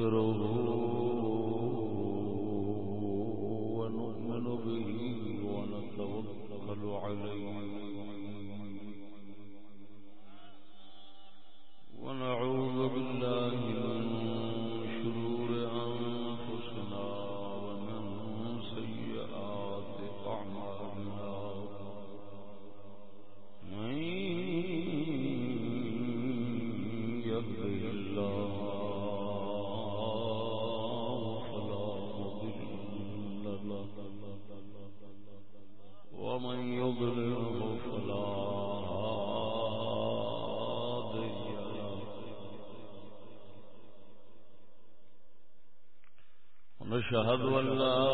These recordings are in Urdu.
واستغفره أشهد أن لا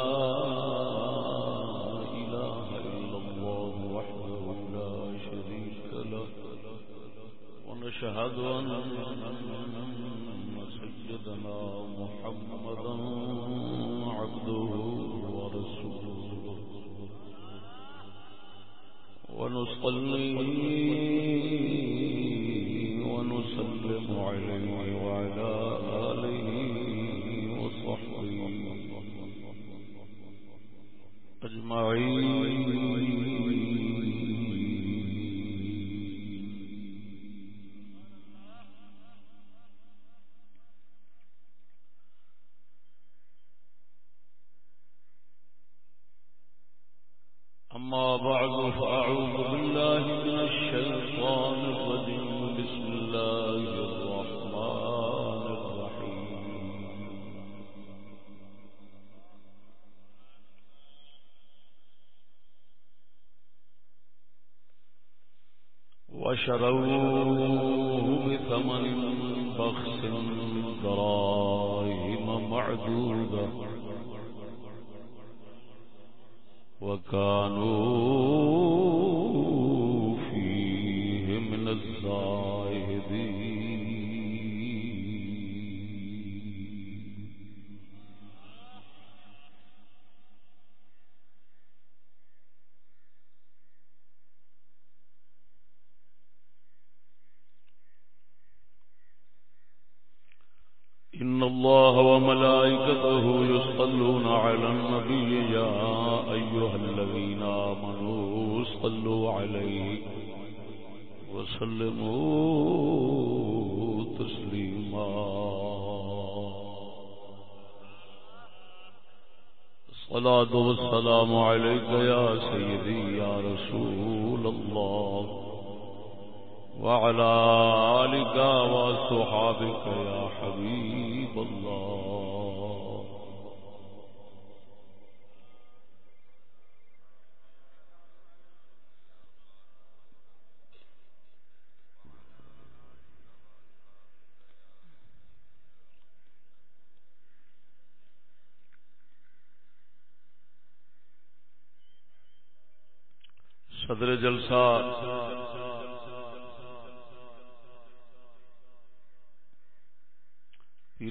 شروا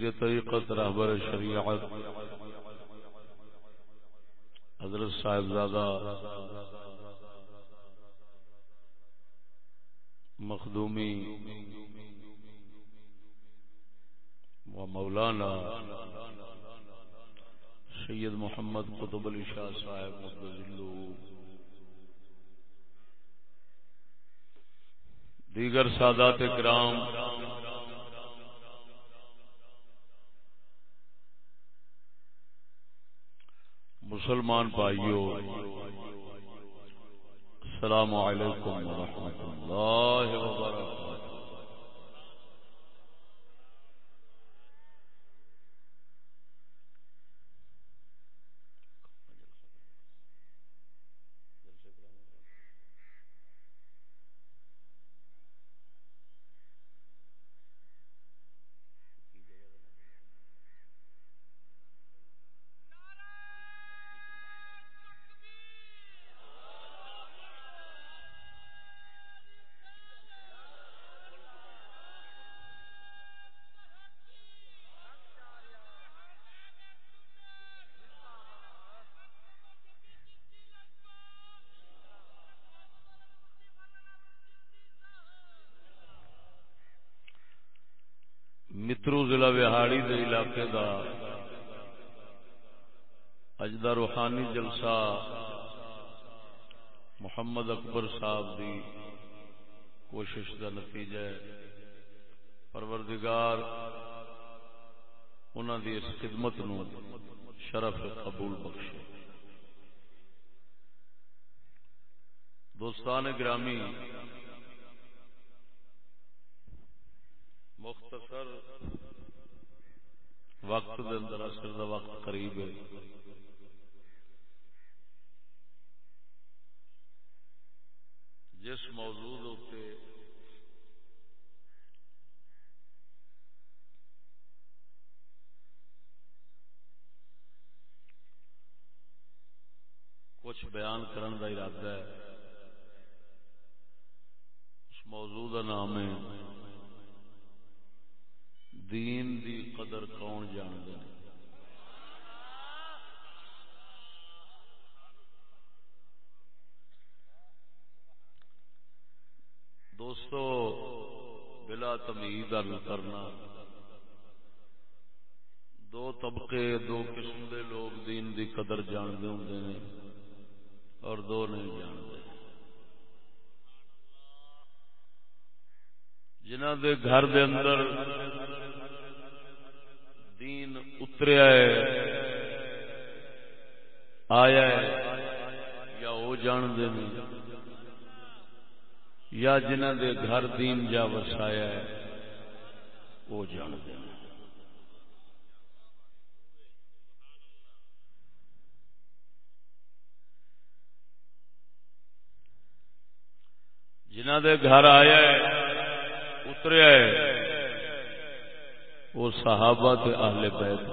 پیر طریقت رہبر شریعت۔ حضرت صاحب زادہ مخدومی و مولانا سید محمد قطب علی شاہ صاحب دیگر سادات کرام مسلمان بھائیو السلام علیکم ورحمۃ اللہ وبرکاتہ۔ روحانی محمد اکبر صاحب دی کوشش دا نتیجہ ہے۔ پروردگار انہوں دی اس خدمت نو شرف قبول بخشے۔ دوستان گرامی، مختصر وقت دے اندر اثر دا وقت قریب ہے جس موضوع ہوتے کچھ بیان کرن دا ارادہ ہے اس موضوع کا نام ہے دین دی قدر کون جان دے دوستو بلا تمید کرنا۔ دو طبقے، دو قسم دے لوگ دین دی قدر جانتے ہوں نے اور دو نہیں جانتے۔ جنہ دے گھر دے اندر دین اتریا ہے، آیا ہے، یا وہ جانتے ہیں یا جنہ دے گھر دین جا وسایا ہے۔ وہ جانتے ہیں جنہ دے گھر آیا ہے اتریا ہے وہ صحابہ تے اہل بیت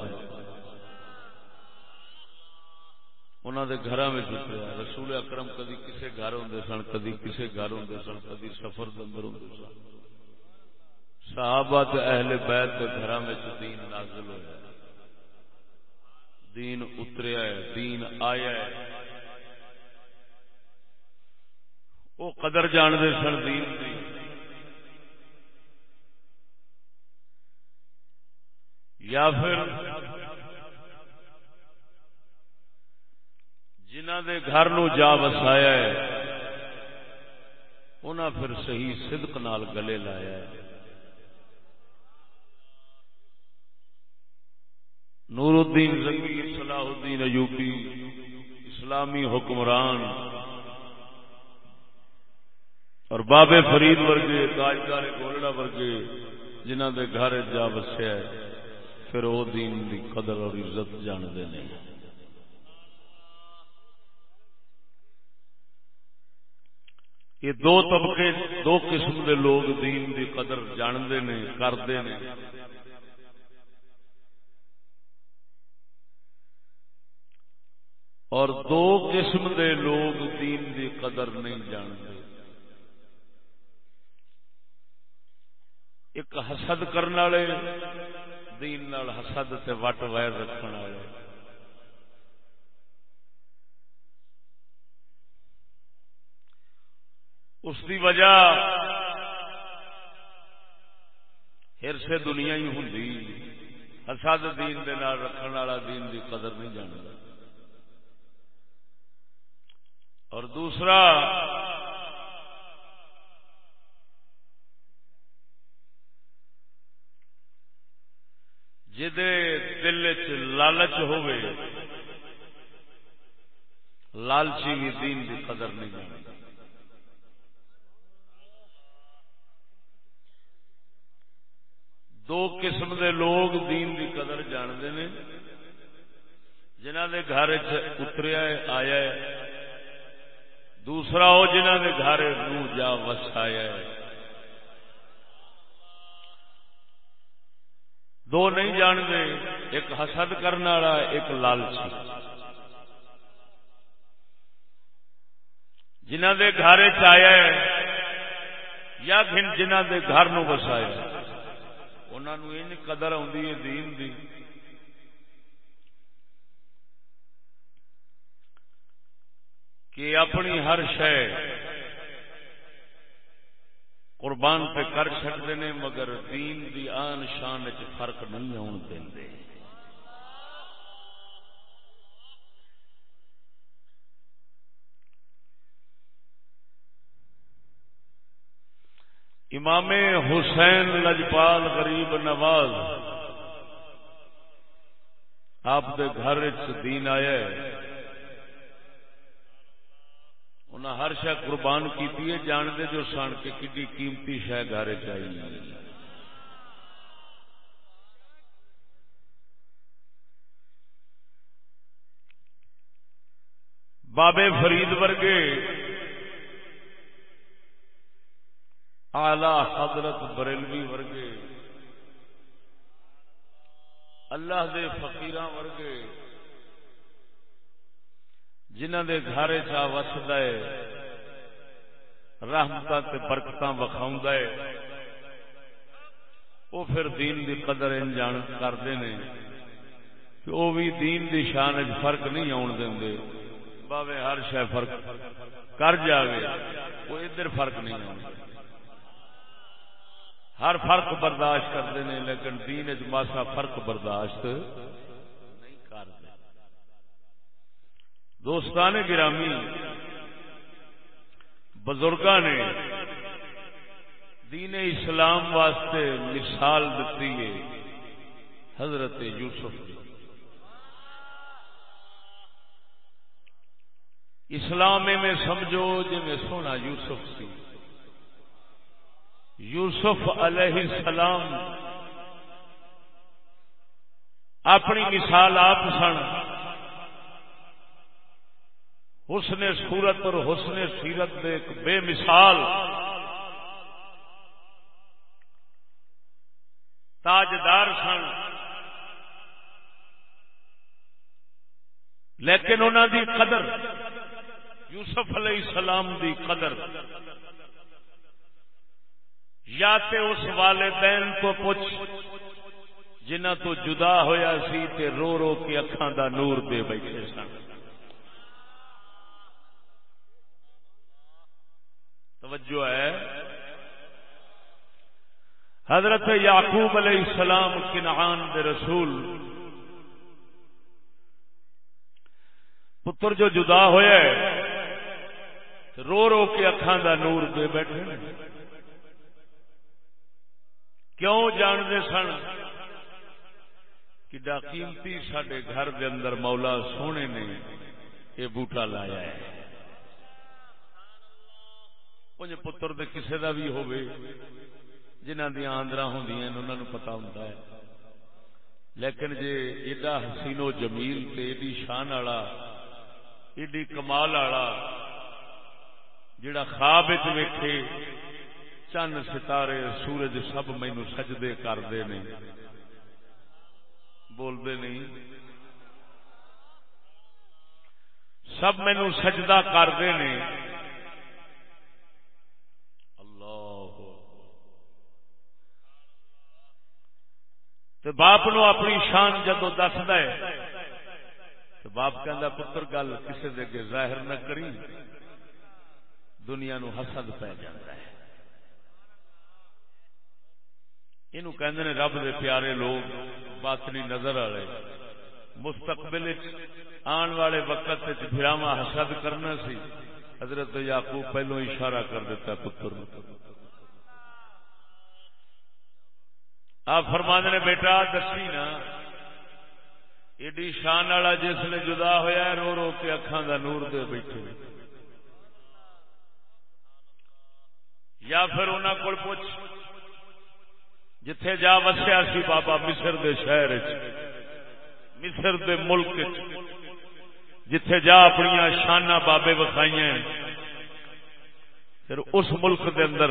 انہوں دے گھر میں اتریا رسول اکرم کدی کسے گھر ہوں سن، کدی کسے گھر ہوں سن، کدی سفر اندر ہوں سن۔ صحابہ تے اہل بیت کے گھر میں دین نازل ہوا دین اتریا ہے، دین آیا ہے۔ وہ قدر جانتے سن دین دی۔ یا پھر جنہ دے گھر نو جا وسایا ہے، انہاں پھر صحیح صدق نال گلے لایا ہے۔ نور الدین زنگی صلاح الدین ایوبی اسلامی حکمران اور بابے فرید ورگے، تاجدار گولڑا ورگے جنہ دے گھر جا وسیا ہے، پھر وہ دین دی قدر اور عزت جانتے نہیں یہ دو طبقے، دو قسم دے لوگ دین دی قدر جانتے نے کرتے نے اور دو قسم دے لوگ دین دی قدر نہیں جانتے۔ ایک حسد کرنے والے، دین نال حسد تے وٹ ویر رکھن والے۔ اس دی وجہ ہر سے دنیا ہی ہوں حسد دین دے نال رکھن والا دین دی قدر نہیں جانتا۔ اور دوسرا دل چ لالچ ہوئے لالچی بھی دین کی قدر نہیں جانتا دو قسم دے لوگ دین دی قدر جانتے ہیں جنہ دے گھر اتریا آیا ہے۔ دوسرا وہ جنہ دے گھر نو جا وسایا ہے۔ دو نہیں جانتے، ایک حسد کرنے والا، ایک لالچی۔ جنہ دے گھر چیا یا جنہ دے گھر نو بسایا انہوں ان قدر آدھی ہے، دین دی۔ کہ اپنی ہر شہ قربان تے کر سکتے نے، مگر دین دی آن شان چ فرق نہیں آن دیں امام حسین لجپال غریب نواز آپ دے گھر دین آیا انہیں ہر شہ قربان کی جانتے جو سن کے کڈی قیمتی شہ گھر چاہیے بابے فرید ورگے آلہ حضرت بریلوی ورگے، اللہ دے فقیر ورگے جنہ دے گھر چا وسد رحمت برکت وکھاؤں وہ پھر دین دی قدر انجان کرتے ہیں کہ وہ بھی دین دی شان فرق نہیں آن دیں باوے ہر شہ فرق کر جاوے وہ ادھر فرق نہیں آؤں ہر فرق برداشت کرتے ہیں لیکن دین ماسا فرق برداشت نہیں کرتے دوستان گرامی بزرگ نے دین اسلام واسطے مثال دیتی ہے، حضرت یوسف جی۔ اسلام میں سمجھو جی میں سونا یوسف سی یوسف علیہ السلام، اپنی مثال آپ سن۔ حسن صورت اور حسن سیرت دے ایک بے مثال تاجدار سن۔ لیکن انہوں دی قدر، یوسف علیہ السلام دی قدر، یا تے اس والدین کو پوچھ جنہ تو جدا ہویا سی تے رو رو کے اکھاں دا نور دے بیٹھے سن۔ توجہ ہے۔ حضرت یعقوب علیہ السلام کنعان دے رسول۔ پتر جو جدا ہویا ہے رو رو کے اکھاں دا نور دے بیٹھے کیوں جانتے سن؟ کہ قیمتی سڈے گھر دے اندر مولا سونے نے یہ بوٹا لایا ہے۔ انج پتر دے کسے دا بھی ہوئے جنہ دیا آندرا ہوں انہوں پتا ہوں لیکن جے ایڈا حسین و جمیل تے ایڈی شان والا، ایڈی کمال والا جڑا خواب ویکھے، چند ستارے سورج سب مینو سجدے کرتے نہیں بولتے نہیں۔ سب مینو سجدہ کرتے ہیں اللہ تو باپ نو اپنی شان جدو دسد تو باپ کہ پتر، گل کسی دے ظاہر نہ کری، دنیا نو حسد پی جاتا ہے۔ یہ رب دے پیارے لوگ، باطنی نظر والے، مستقبل آن والے وقت فراوا حسد کرنا سی، حضرت یعقوب پہلو اشارہ کر دیتا پتر آپ فرما نے، بیٹا، دسی نا، ایڈی شان والا جس نے جدا ہوا رو رو کے اکھان دا نور دے بیٹھے یا پھر انہوں کو پوچھ، جتھے جا وسیا سی بابا مصر دے شہر مصر دے ملک جتھے جا اپنی شانہ بابے وکھائی پھر اس ملک دے اندر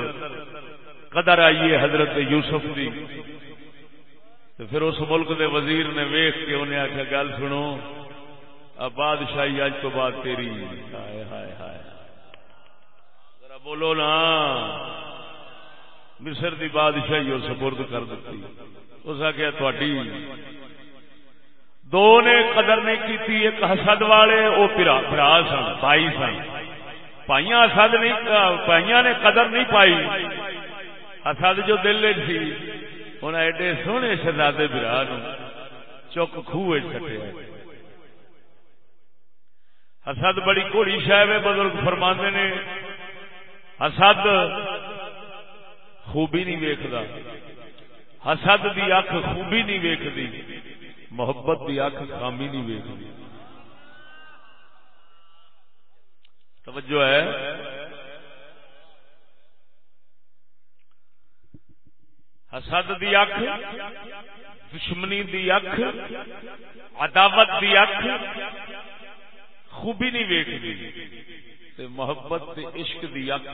قدر آئیے حضرت یوسف دی. تو پھر اس ملک دے وزیر نے ویخ کے انہیں آخیا گل سنو بادشاہی اج تو بعد تیری۔ ہائے ہائے ہائے۔ ذرا بولو نا۔ مصر دی بادشاہی اور سپرد کر دیتی اس آخیا تھوڑی دو نے قدر نہیں کی ایک حسد والے وہ برا سن بھائی سن۔ پائیاں حسد نہیں، پائیاں نے قدر نہیں پائی۔ حسد جو دل سی۔ انہیں ایڈے سونے شہزادے برا چک خوہ چٹیا حسد بڑی گھوڑی شاید بزرگ فرما نے حسد خوبی نہیں ویکھدا حسد دی اکھ خوبی نہیں ویکھدی محبت دی اکھ خامی نہیں ویکھدی توجہ ہے حسد دی اکھ، دشمنی دی اکھ، عداوت دی اکھ، خوبی نہیں ویکھدی محبت تے عشق دی اکھ۔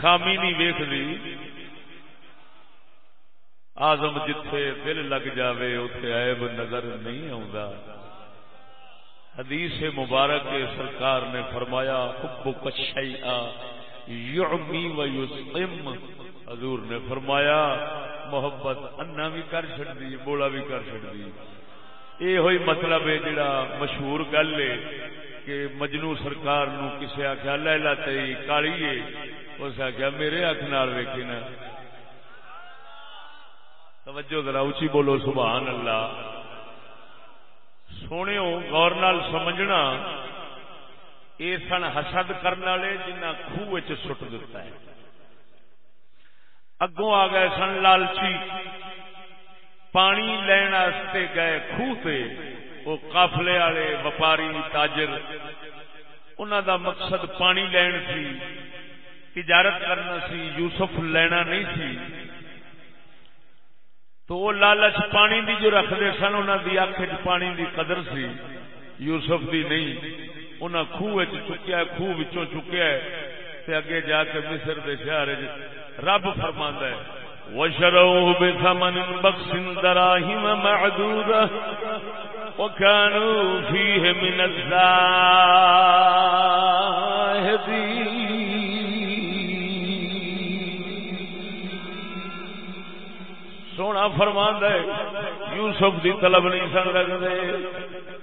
خامی نہیں ویکھدی آزم جتھے دل لگ جاوے اتے عیب نظر نہیں آتا حدیث مبارک کے سرکار نے فرمایا، حب کشیا یعمی و یسقم. حضور نے فرمایا، محبت انا بھی کر چڑی بولا بھی کر چڑی یہ ہوئی مطلب ہے جڑا مشہور گل ہے کہ مجنو سرکار نو کسے آخیا لیلا تئی کالی اس آخیا میرے اک نال ویکھی نا. توجہ ذرا اچھی بولو، سبحان اللہ. سونے غور نال سمجھنا یہ سن حسد کرنے والے جنہ خوہ سٹ دتا ہے۔ اگوں آ گئے سن لالچی۔ پانی لین گئے خوہ تے۔ وہ قافلے والے وپاری تاجر۔ انہوں دا مقصد پانی لین سی۔ تجارت کرنا سی، یوسف لینا نہیں سی۔ تو وہ لالچ پانی دی جو رکھتے سن انہوں دی اکھ پانی دی قدر سی۔ یوسف دی نہیں۔ انہیں خوہ چکیا خوہ بچوں چکیا ہے۔ تے اگے جا کے مصر دے شہر رب فرما ہے۔ وشروا بثمن بخس دراهم معدودة وكانوا فيه من الزاهدين۔ سونا فرمان ہے، یوسف دی طلب نہیں سن رکھتے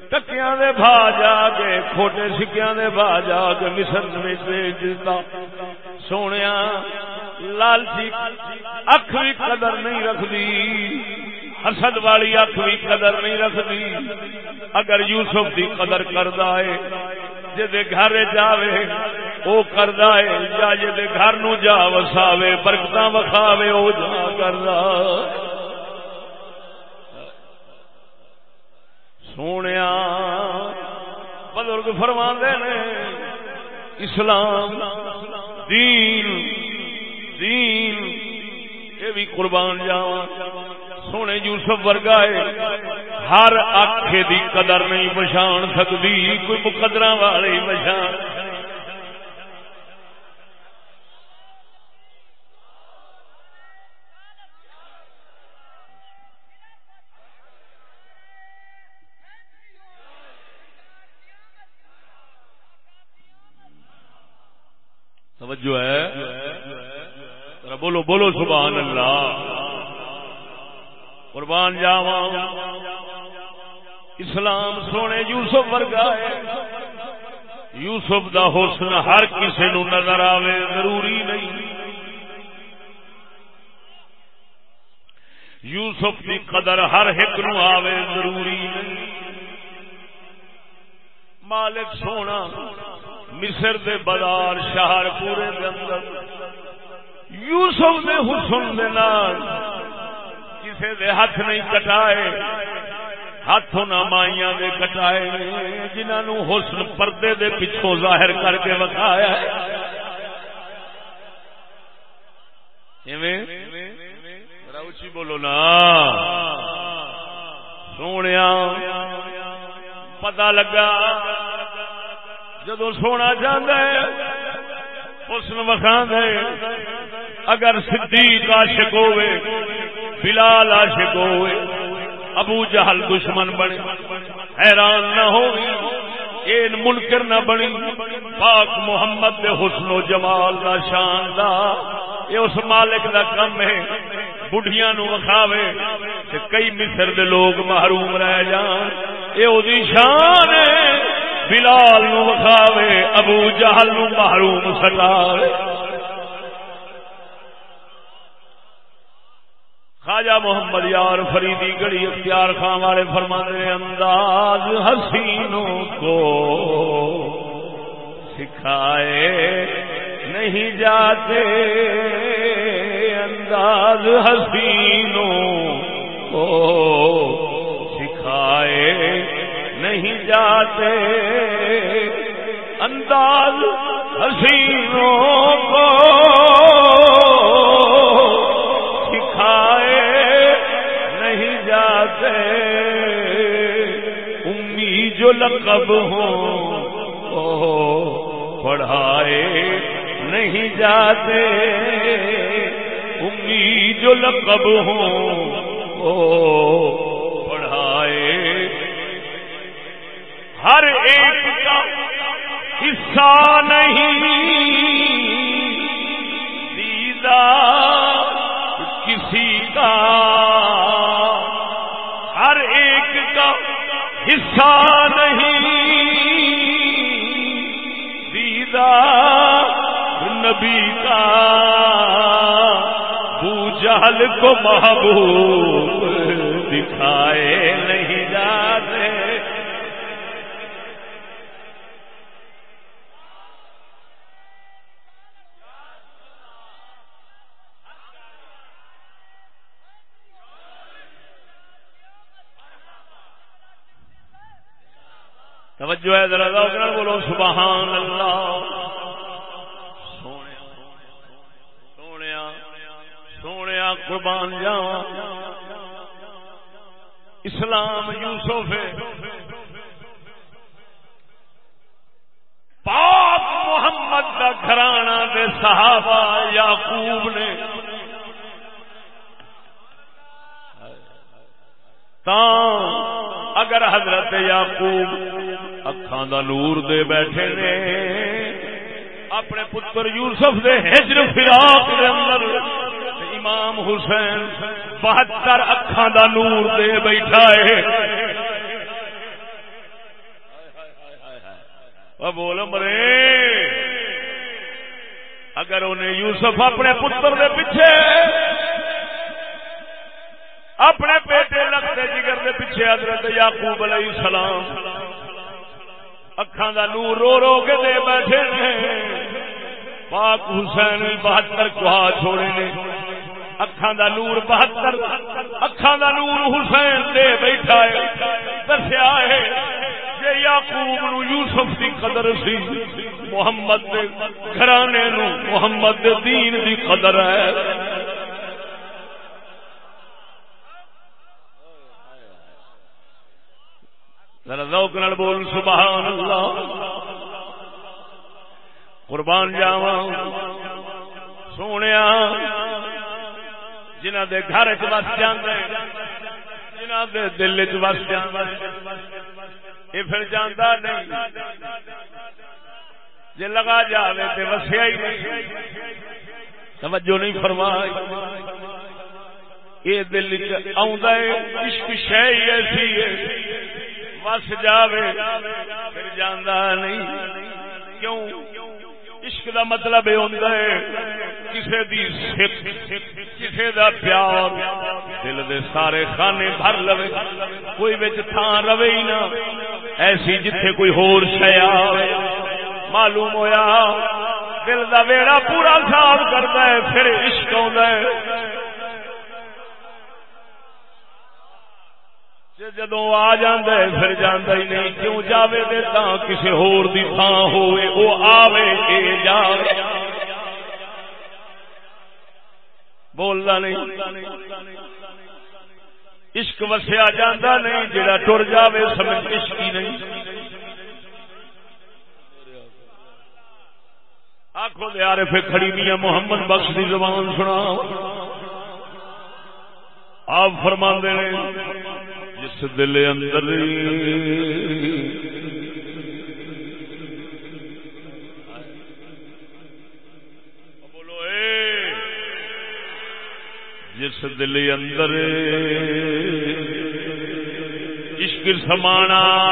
ٹکیا دے بھا جا کے کھوٹے سکیا دے بھا جا کے مصر دیتا۔ سونے لالچی، اکھ بھی قدر نہیں رکھتی حسد والی اکھ بھی قدر نہیں رکھتی اگر یوسف دی قدر کردا ہے، جے گھر جاوے، او کردا ہے۔ یا جے گھر نو جا وساوے، برکتاں وکھاوے، او جا کردا۔ سونے بزرگ فرما نے اسلام دین دین یہ بھی قربان جاوا سونے یوسف ورگا ہے ہر آخے دی قدر نہیں پچھان سکتی کوئی مقدرہ والے پچھان توجہ ہے۔ بولو بولو سبحان اللہ۔ قربان جاوا اسلام سونے یوسف ورگا ہے۔ یوسف دا حسن ہر کسی نو نظر آوے، ضروری نہیں۔ یوسف کی قدر ہر ایک نو آوے، ضروری نہیں۔ مالک سونا۔ مصر دے بازار، شہر پورے دے اندر، یوسف دے حسن دے نال کسے دے ہاتھ نہیں کٹائے ہاتھ نہ مائیاں دے کٹائے، جنہاں نو حسن پردے دے پچھوں ظاہر کر کے وکھایا ہے۔ ایویں؟ راوچی بولو نا۔ سونیا، پتہ لگا جدو سونا چاہتا ہے، اس وکھا ہے۔ اگر صدیق عاشق ہوئے، بلال عاشق ہوئے، ابو جہل دشمن بنے، حیران نہ ہو این منکر نہ بنی، پاک محمد دے حسن و جمال دا شان دا یہ اس مالک دا کم ہے، بڑھیاں نو وکھاوے کہ کئی مصر دے لوگ محروم رہ جان۔ یہ او دی شان ہے۔ بلال نو وکھاوے، ابو جہل نو محروم سٹاوے خاجا محمد یار فریدی گڑی اختیار خان والے فرمانے انداز حسینوں کو سکھائے نہیں جاتے۔ انداز حسینوں کو سکھائے نہیں جاتے۔ انداز حسینوں کو سکھائے نہیں جاتے۔ امی جو لقب ہوں پڑھائے نہیں جاتے۔ امی جو لقب ہوں پڑھائے ہر ایک کا حصہ نہیں۔ دیدہ کسی کا ہر ایک کا حصہ نہیں۔ دیدا نبی کا بو جہل کو محبوب دکھائے نہیں جاتے جو ہے ذرا بولو سبحان اللہ سونے سونے سونے قربان جاوا اسلام یوسف پاک محمد کا گھرانا دے صحابہ یعقوب نے اگر حضرت یعقوب اکھان دا نور دے بیٹھے نے۔ اپنے پتر یوسف دے ہجر فراق دے اندر امام حسین بہتر اکھان دا نور دے بیٹھا ہے۔ بول مرے۔ اگر انہیں یوسف اپنے پتر دے پیچھے، اپنے بیٹے لگتے جگر دے پیچھے حضرت یعقوب علیہ السلام۔ اکھان دا نور رو رو کے دے بیٹھے نے پاک حسین بہتر کہا چھوڑے نے اکھان دا نور بہتر اکھان دا نور حسین دے بیٹھا ہے دسیا ہے کہ یعقوب نو یوسف دی قدر سی محمد دے گھرانے نو محمد دے دین دی قدر ہے ذرا ذوق نال بول سبحان اللہ قربان جاوا سونے جنہ دے گھر چ بس جاندے۔ جنہ دے دل چ بس جاندے۔ یہ پھر جاندا نہیں۔ جے لگا جاوے تے وسیا ہی نہیں۔ توجہ نہیں فرمائی۔ یہ دل چ آوندا ہے، عشق شے ایسی ہے۔ وس جاوے، پھر جانا نہیں۔ کیوں؟ عشق دا مطلب یہ ہوتا ہے کسی دی کسی دا پیار، دل دے سارے خانے بھر لو کوئی بچ تھان رہے ہی نہ، ایسی جتھے کوئی ہور شیا، معلوم ہویا، دل دا ویڑا پورا صاف کرتا ہے، پھر عشق آ ہے۔ جدو آ جاندے پھر جانا ہی نہیں۔ کیوں جاوے دے تا کسی ہور دی تھان ہوئے او آوے کے جاوے۔ بولنا نہیں۔ عشق وسیا جاندہ نہیں، جڑا ٹر جاوے، سمجھ عشق ہی نہیں۔ آخو دے آرے پھر کھڑی میاں محمد بخش دی زبان سنا آپ فرما دے جس دل اندر۔ بولو اے۔ جس دل اندر عشق سمانا۔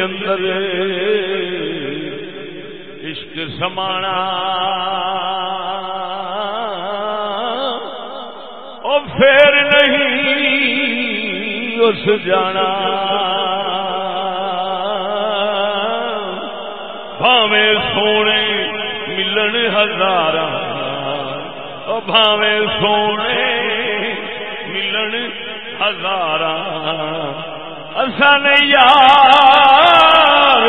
اندر عشق سمانا۔ او پھر نہیں اس جانا۔ بھاوے سونے ملن ہزار بھاوے سونے ملن ہزار اصل یار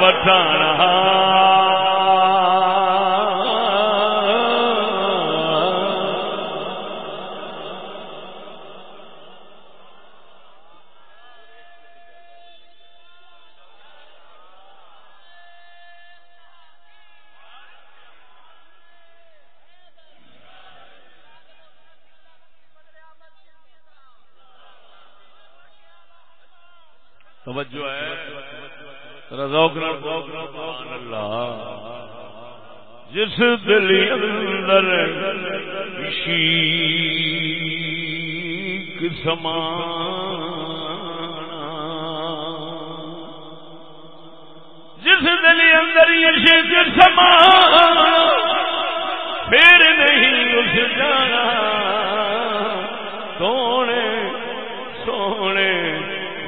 مٹانا دل اندر شیک سمان جس دل اندر شیک سمان پھر نہیں اس جانا۔ سونے سونے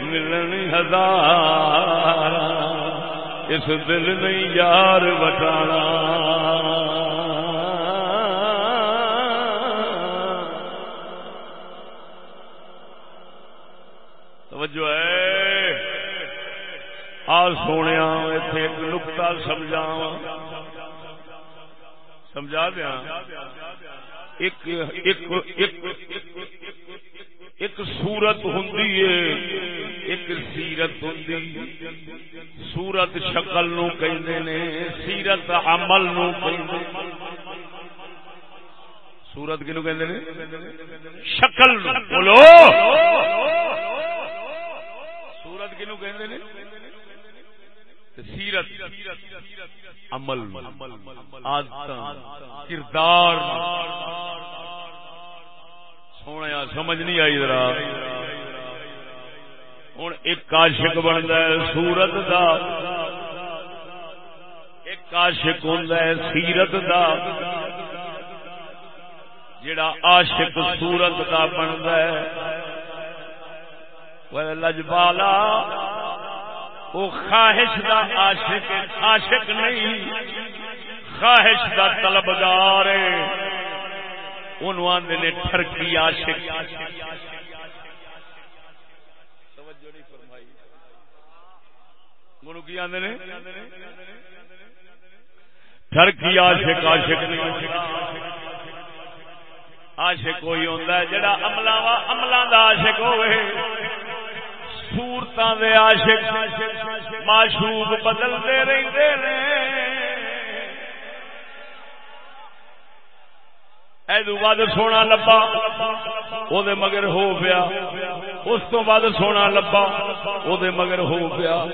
ملن ہزار۔ اس دل نہیں یار بٹانا نکتا سمجھا سمجھا دیا۔ ایک ایک سورت ہوں ایک سیرت ہوں سورت شکل نو نے سیرت عمل نو سورت کنو کہ شکل بولو۔ سورت کنو کہ سیرت، عمل کردار سونے سمجھ نہیں آئی ذرا۔ ہوں ایک کاشک بنتا ہے سورت دا۔ ایک کاشک ہوں سیرت دا۔ جڑا عاشق سورت دا بنتا ہے۔ لجبالا وہ خواہش دا عاشق عاشق نہیں۔ خواہش دا طلبگار ہے۔ آدھے نے ٹرکی عاشق۔ کی آدھے نے؟ ٹرکی عاشق عاشق عاشق ہوتا ہے جڑا عملہ عملہ دا عاشق ہوئے سورتاں دے عاشق معشوق بدلتے رہتے ہیں ادو بعد سونا لبا وہ مگر ہو پیا۔ اس تو بعد سونا لبا، وہ مگر ہو پیا۔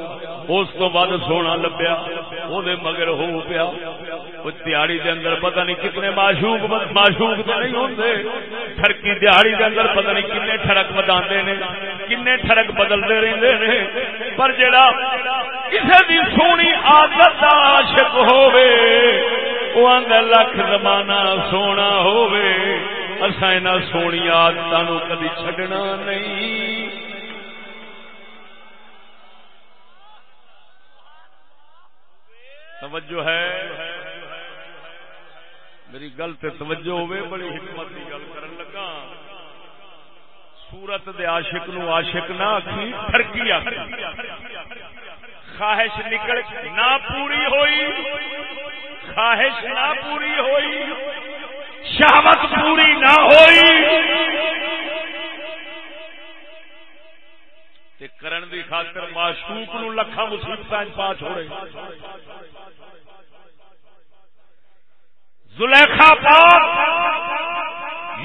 اس تو بعد سونا لبیا، وہ مگر ہو پیا۔ دیہڑی دے اندر پتہ نہیں کتنے معشوق معشوق تو نہیں ہوتے ٹھڑکی دیہڑی دے اندر پتہ نہیں کنے ٹھڑک بتا نے، کنے ٹھڑک بدلتے رہتے ہیں پر جڑا کسی بھی سونی عادت عاشق ہوئے وہ لکھ زمانہ سونا ہوسا سونی آدت کدی چڈنا نہیں توجہ ہے میری گل سے توجہ ہوے بڑی حکمت کی گل کرن لگا سورت دے عاشق نو عاشق نہ آخی ٹرکی خواہش نکل نہ پوری ہوئی خواہش نہ پوری ہوئی شہوت پوری نہ ہوئی۔ کرن دی خاطر معشوق نو لکھا مصیبت پا چھوڑے۔ زلیخا پاک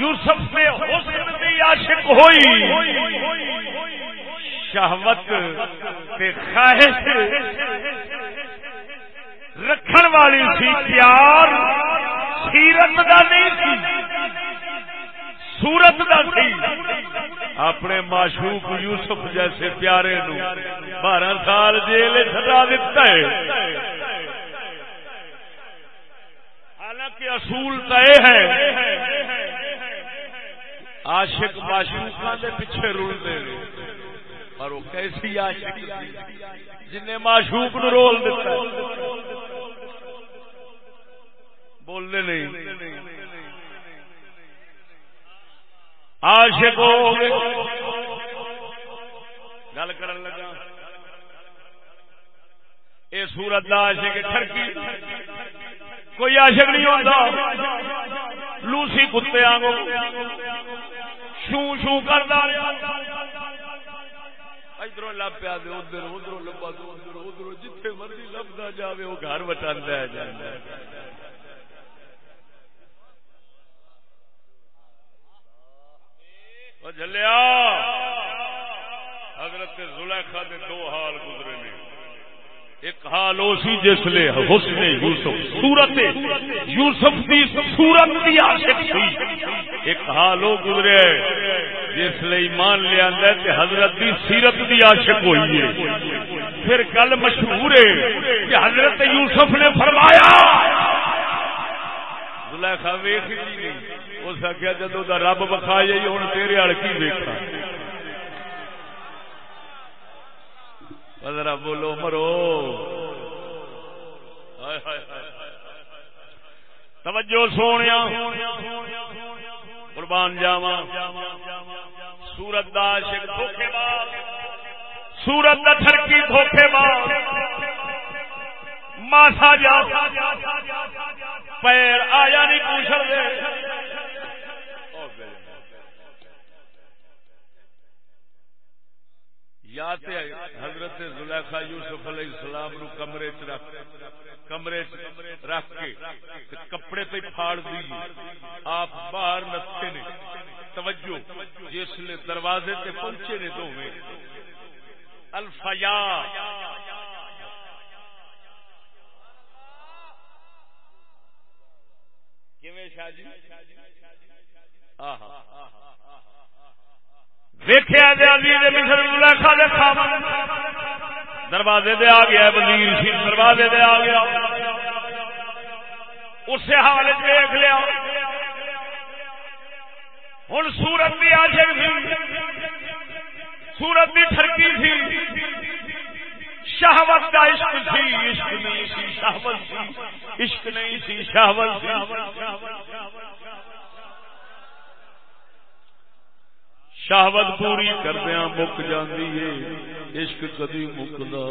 یوسف سے حسن دی عاشق ہوئی۔ شہوت تے خواہش۔ رکھن والی سی پیار سیرت دا نہیں سی سورت دا سی اپنے معشوق یوسف جیسے پیارے نو بارہ سال جیل سٹا دیتا ہے۔ حالانکہ اصول طے ہے، عاشق معشوقاں دے پیچھے رول دے اور وہ کیسی عاشق جن نے معشوق نو رول دیتا بولنے نہیں۔ عاشق ہو گئے۔ گل کرن لگا۔ اے سورت دا عاشق ٹھرکی کوئی عاشق نہیں ہوتا لوسی کتے آگو شو شو کرتا ادھر لب پیا ادھر ادھر لبا ادھر ادھر جتھے مرضی لبدا جاوے وہ گھر بچا جانا جلیا! حضرت زلیخا دے دو حال گزرے نے۔ ایک حال اسی جس لے حسن یوسف سورت یوسف دی سورت دی عاشق تھی ایک حال وہ گزرے جس لے ایمان لے آندا کہ حضرت دی سیرت دی عاشق ہوئی ہے۔ پھر گل مشہور ہے کہ حضرت یوسف نے فرمایا، زلیخا ویکھ نہیں۔ اس آخیا جدو دا رب بکھا جائی ہوں، تیرے آڑ کی ویکھا ذرا بولو مرو۔ توجہ سونے قربان جاوا سورت دا عاشق دھوکے باز۔ سورت دا ٹھرکی دھوکے باز۔ ماسا جا۔ پیر آیا نہیں پوچھ دے۔ یا تے حضرت زلیخا یوسف علیہ السلام نو کمرے چ رکھ کمرے رکھ کے کپڑے پہ پھاڑ دی۔ آپ باہر نستے نے۔ توجہ، جس نے دروازے تے پہنچے نے دو میں الفیا شاہ جی؟ آہا۔ ویخیا دروازے دے آ گیا، وزیر سی، دروازے دے آ گیا۔ اس حال دیکھ لیا۔ ہوں سورت بھی آشک سی۔ سورت بھی ٹرکی سی۔ شہوت کا عشق سی۔ عشق نہیں سی، شہوت سی۔ عشق نہیں سی، شہوت سی۔ شہوت پوری کردیا مک جاندی ہے، عشق کدی مکدا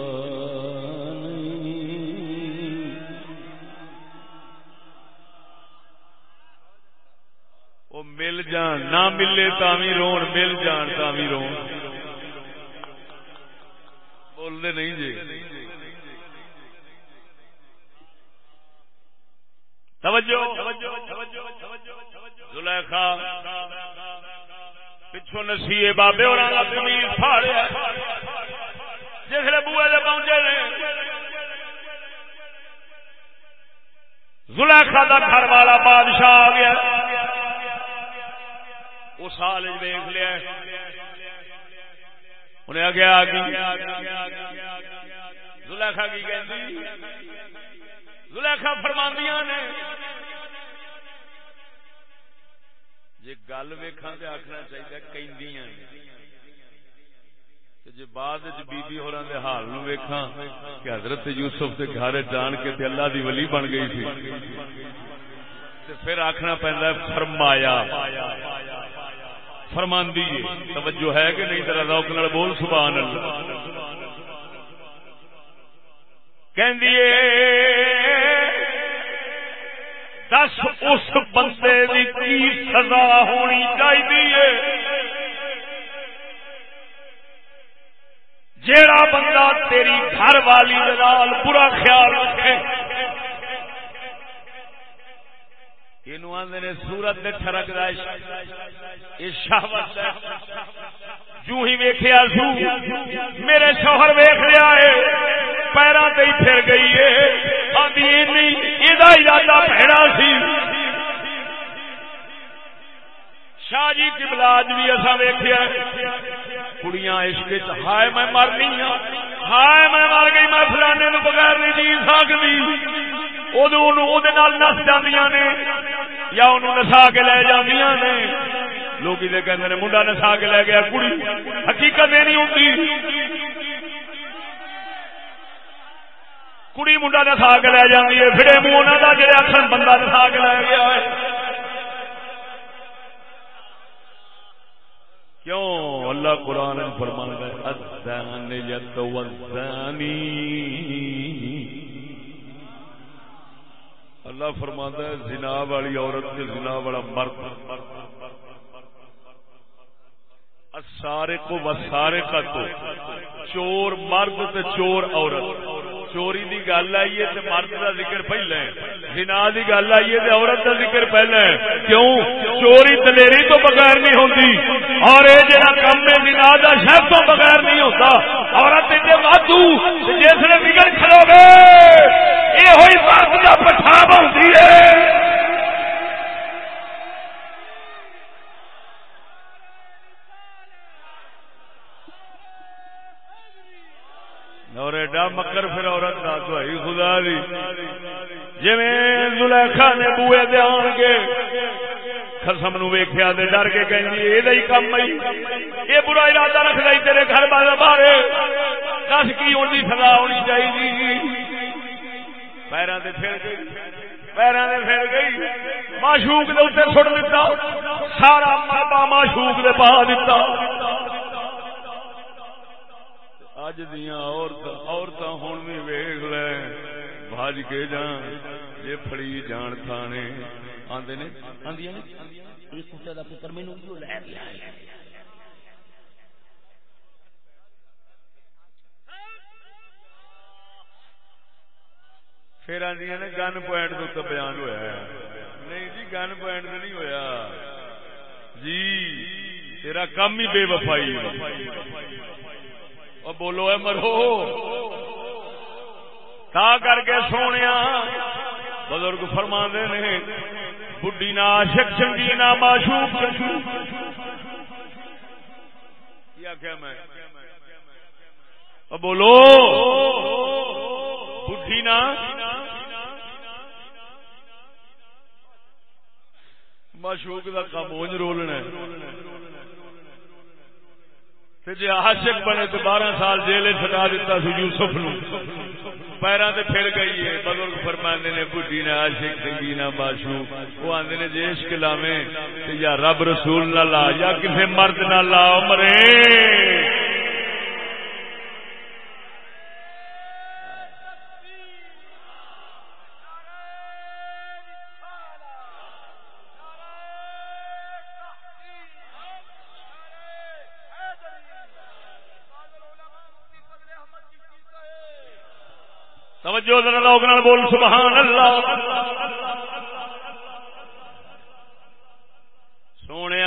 وہ مل جان، نہ ملے تھی رون، مل جان تھی رون۔ بولنے نہیں جی۔ توجہ۔ زلیخا۔ پچھو نسی بابے اور جسے بوے سے پہنچے نے۔ زلیخا کا گھر والا بادشاہ آ گیا۔ وہ سال ویخ لیا۔ انہیں آگے آ گئی۔ زلیخا کی کہ زلیخا فرماندیاں نے۔ جی گل ویخا تو آخنا چاہیے کہ جی بعد بی بی ہو حال نو ویکھا کہ حضرت یوسف کے گھر جان کے تے اللہ دی ولی بن گئی تھی پھر آخنا پہنتا فرمایا۔ فرماندی توجہ ہے کہ نہیں تیرا روک نال بول، سبحان اللہ۔ کہ دس اس بندے کی سزا ہونی چاہیے جیڑا بندہ تیری گھر والی لال برا خیال رکھے آدھے سورت نے شہوت جو ہی ویخیا سو میرے شوہر ویخ لیا ہے پیروں سے پھر گئی ہے ارادہ بہنا سی۔ شاہ جی کی بلاج بھی اصا ویخیا کڑیاں عشق ہائے میں مرنی ہوں ہائے میں مر گئی، میں فلانے نو بغیر نہیں جی سکتی نس جاندیاں نے یا انہوں نسا کے لے جاندیاں نے۔ لوگ کہ منڈا نسا کے لے گیا، کڑی حقیقت نہیں ہوتی کڑی منڈا نسا کے لے جاتی ہے پھر منہ کا جڑے اکثر بندہ نسا کے لے گیا ہے کیوں اللہ قرآن فرمان اللہ فرماتا ہے زنا والی عورت کے زنا والا مرد سارے کو و سارے کا تو۔ چور مرد تے چور عورت۔ چوری دی گل آئی ہے مرد کا ذکر پہلے جنا دی گل آئی ہے عورت کا ذکر پہلے کیوں؟ چوری دلیری تو بغیر نہیں ہوتی اور یہ جہاں کم ہے جنا کا شہر تو بغیر نہیں ہوتا عورت وادو جس نے بگڑ کھلو گے۔ یہ ہوئی مرد کا پٹھاب ہوتی ہے۔ ایڈا مکر پھر عورت نہ تو ہی خدا دی۔ جی زلیخا نے بوئے دے آن کے خسم نو ویخیا ڈر کے کہ یہ کام آئی یہ برا ارادہ رکھ لائی تیرے گھر بارے بارے دس کی ہونے سزا ہونی چاہیے پیروں سے پھر گئی۔ پیروں سے پھر گئی۔ معشوق کے اتنے سٹ دیتا سارا مابا معشوق دے پا دیتا اج دیا عورت ہوں بھی ویگ لے بج کے جان جی فڑی جان تھانے آدھے نے پتر مینو لے گیا پھر آدی نے گن پوائنٹ تو بیان ہوا نہیں جی گن پوائنٹ نہیں ہوا جی تیرا کم ہی بے وفائی اور بولو اے مرو۔ تا کر کے سونے بزرگ فرما نے بڈی نا شک چنگی نا معشوق۔ کیا میں۔ بولو۔ بڈی نا معشوق کا کام اونج رولنا جی عاشق بنے تو بارہ سال جیل سٹا دیتا سی یوسف نو۔ پیروں سے پھر گئی ہے۔ بزرگ فرمانے نے بڈی نے عاشق سنگی نہ باشو وہ آدھے نے جی عشق لاویں یا رب رسول نہ لا یا کسی مرد نہ لا مرے توجہ ذرا لوگ بول، سبحان اللہ۔ سونے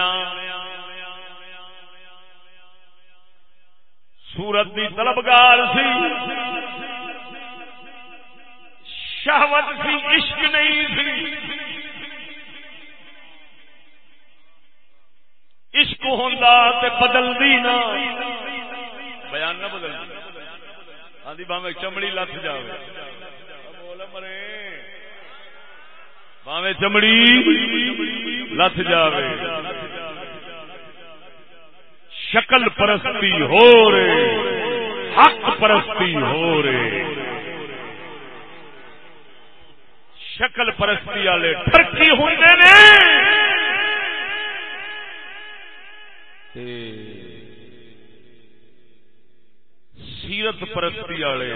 سورت کی طلبگار سی۔ شہوت سی، عشق نہیں سی۔ عشق ہوں بدلتی نہ۔ بیان نہ بدلتی آدھی باوے چمڑی لت جائے باوے چمڑی لت جائے شکل پرستی ہو رے حق پرستی ہو رے شکل پرستی والے ٹرکی ہوں نے سیرت پرستی والے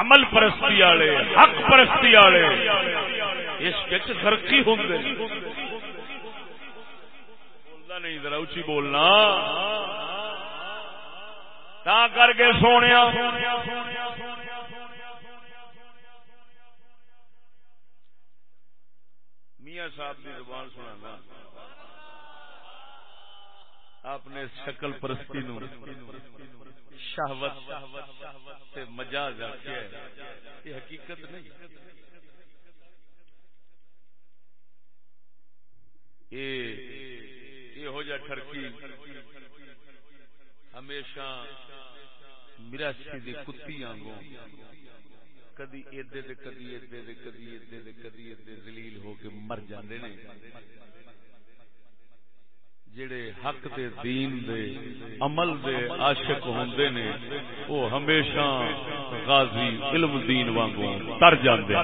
عمل پرستی والے حق پرستی والے اس ترقی ہوں بولنا نہیں، ذرا اچھی بولنا۔ تا کر کے سونے میاں صاحب کی زبان سنا آپ نے شکل پرستی نو شہوت سے مجاز آخیا یہ حقیقت نہیں۔ یہ جا ٹرکی ہمیشہ مراسی دی کتی آنگوں۔ کدی ایدے دے، کدی ایدے دے، کدی ایدے دے، کدی ایدے ذلیل ہو کے مر جاندے نے۔ جڑے حق دے، دین دے، عمل دے عاشق ہوندے نے، او ہمیشہ غازی علم دین وانگوں تر جاندے۔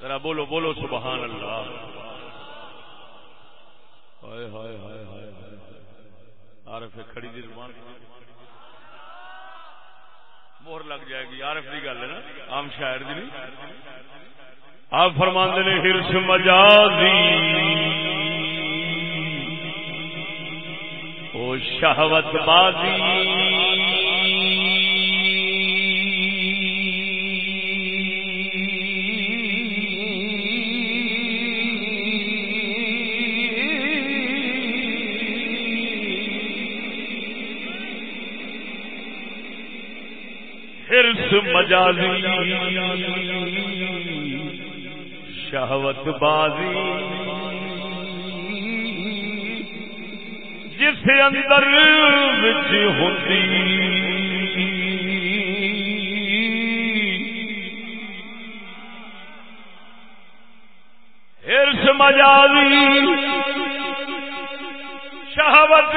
ذرا بولو بولو سبحان اللہ۔ ہائے ہائے ہائے ہائے عارف کھڑی دی زبان۔ مور لگ جائے گی، عارف دی گل ہے نا۔ عام شاعر دی نہیں۔ آپ فرماندے نے، ہرس مجازی۔ او شہوت بازی مجازی شہوت بازی جس اندر وچ ہوتی ہرس مجازی شہوت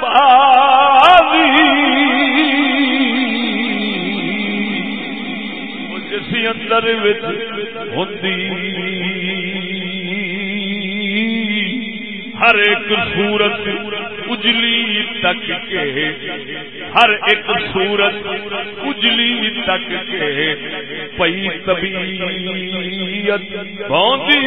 بازی جس اندر ہوتی ہر ایک صورت اجلی تک کے ہر ایک صورت اجلی تک کے پئی طبیعت بوندی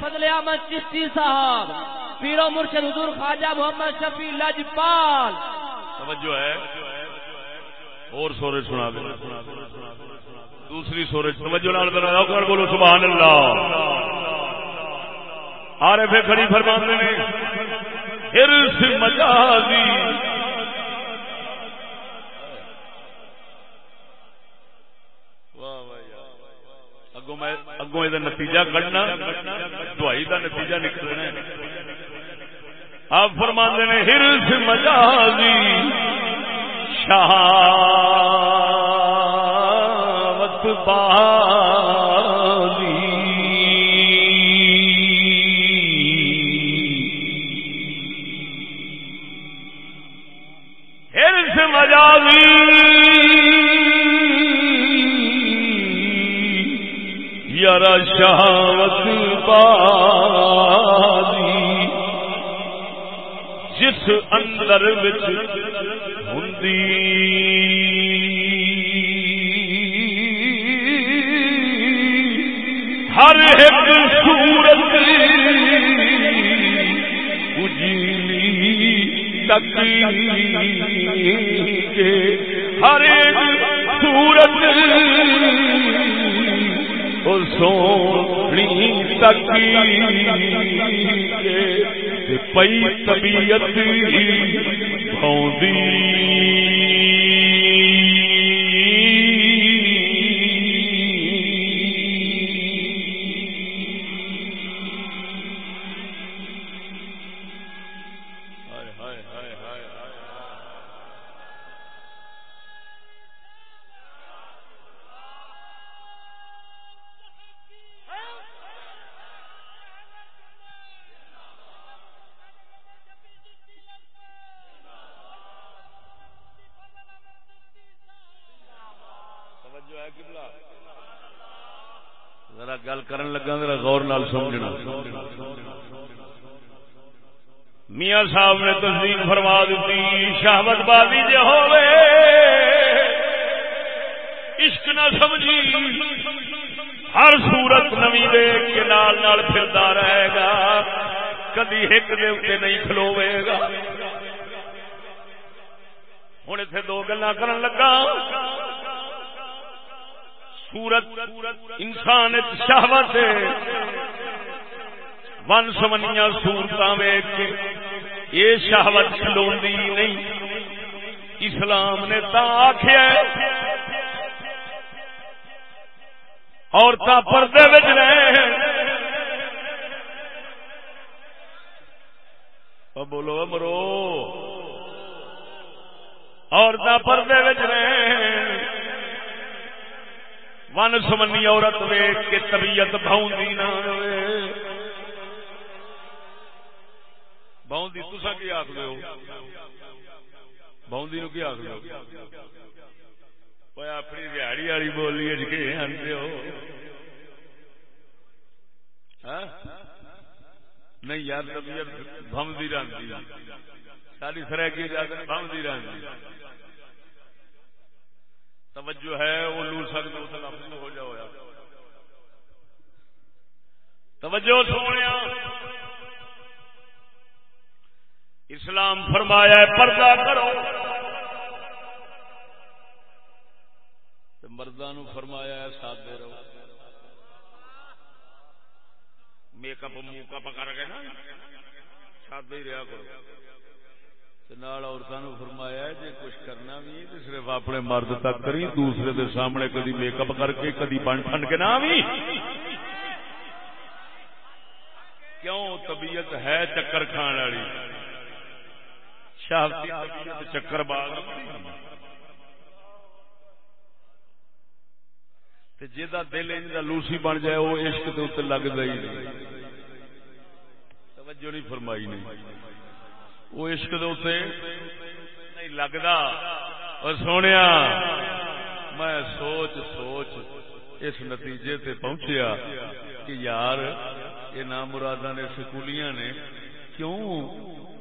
فضل احمد چشتی صاحب پیرو مرشد حضور خواجہ محمد شفیع لجپال توجہ ہے۔ اور سورے سنا دے۔ دوسری سورے توجہ نال میرا اوپر بولو، سبحان اللہ۔ آر عارف کھڑی فرماندے نے، ہرس مجازی۔ اگوں یہ نتیجہ کھڑنا دوائی کا نتیجہ نکلنا آپ فرماندے نے، ہرس مجازی شہاوت بازی۔ ہرس مجازی یار شہاوت بازی جس اندر بچ ہندی ہر ایک صورت اجلی تک کے ہر ایک صورت سونی تک پئی طبیعت ذرا انسان شہوت ون سمنیا سورت ویگ کے یہ شہوت کھلو نہیں۔ اسلام نے تا آخیا عورت پردے رہے بولو مرو۔ عورت پردے رہے ون سمنی عورت ویگ کے طبیعت بہت نہ بہت تسا کی آخر ہو بہت نو کی آخر ہو اپنی دیہڑی والی بولی اج کے آتے ہو نہیں یار طبیعت بمدی رہتی ساری سرائکی بمدی رہتی توجہ ہے، وہ لو سکتے اس لفظ ہو جا ہوا توجہ سونے اسلام فرمایا ہے، پردہ کرو۔ مردوں فرمایا ہے، سادے رہو۔ میک اپ موک اپ کر کے نا، سادے ہی رہا کرو۔ عورتوں فرمایا جی کچھ کرنا بھی تو صرف اپنے مرد تک کری دوسرے دے سامنے کدی میک اپ کر کے کدی بن ٹھنڈ کے نہ بھی کیوں طبیعت ہے چکر کھان والی شہافتی چکر باغ جا دل لوسی بن جائے وہ عشق کے اتنے لگتا ہی نہیں توجہ نہیں فرمائی نہیں وہ عشق کے اتنے نہیں لگتا اور سونے میں سوچ سوچ اس نتیجے تے پہنچیا کہ یار، یہ نام مرادہ نے سکولیاں نے کیوں؟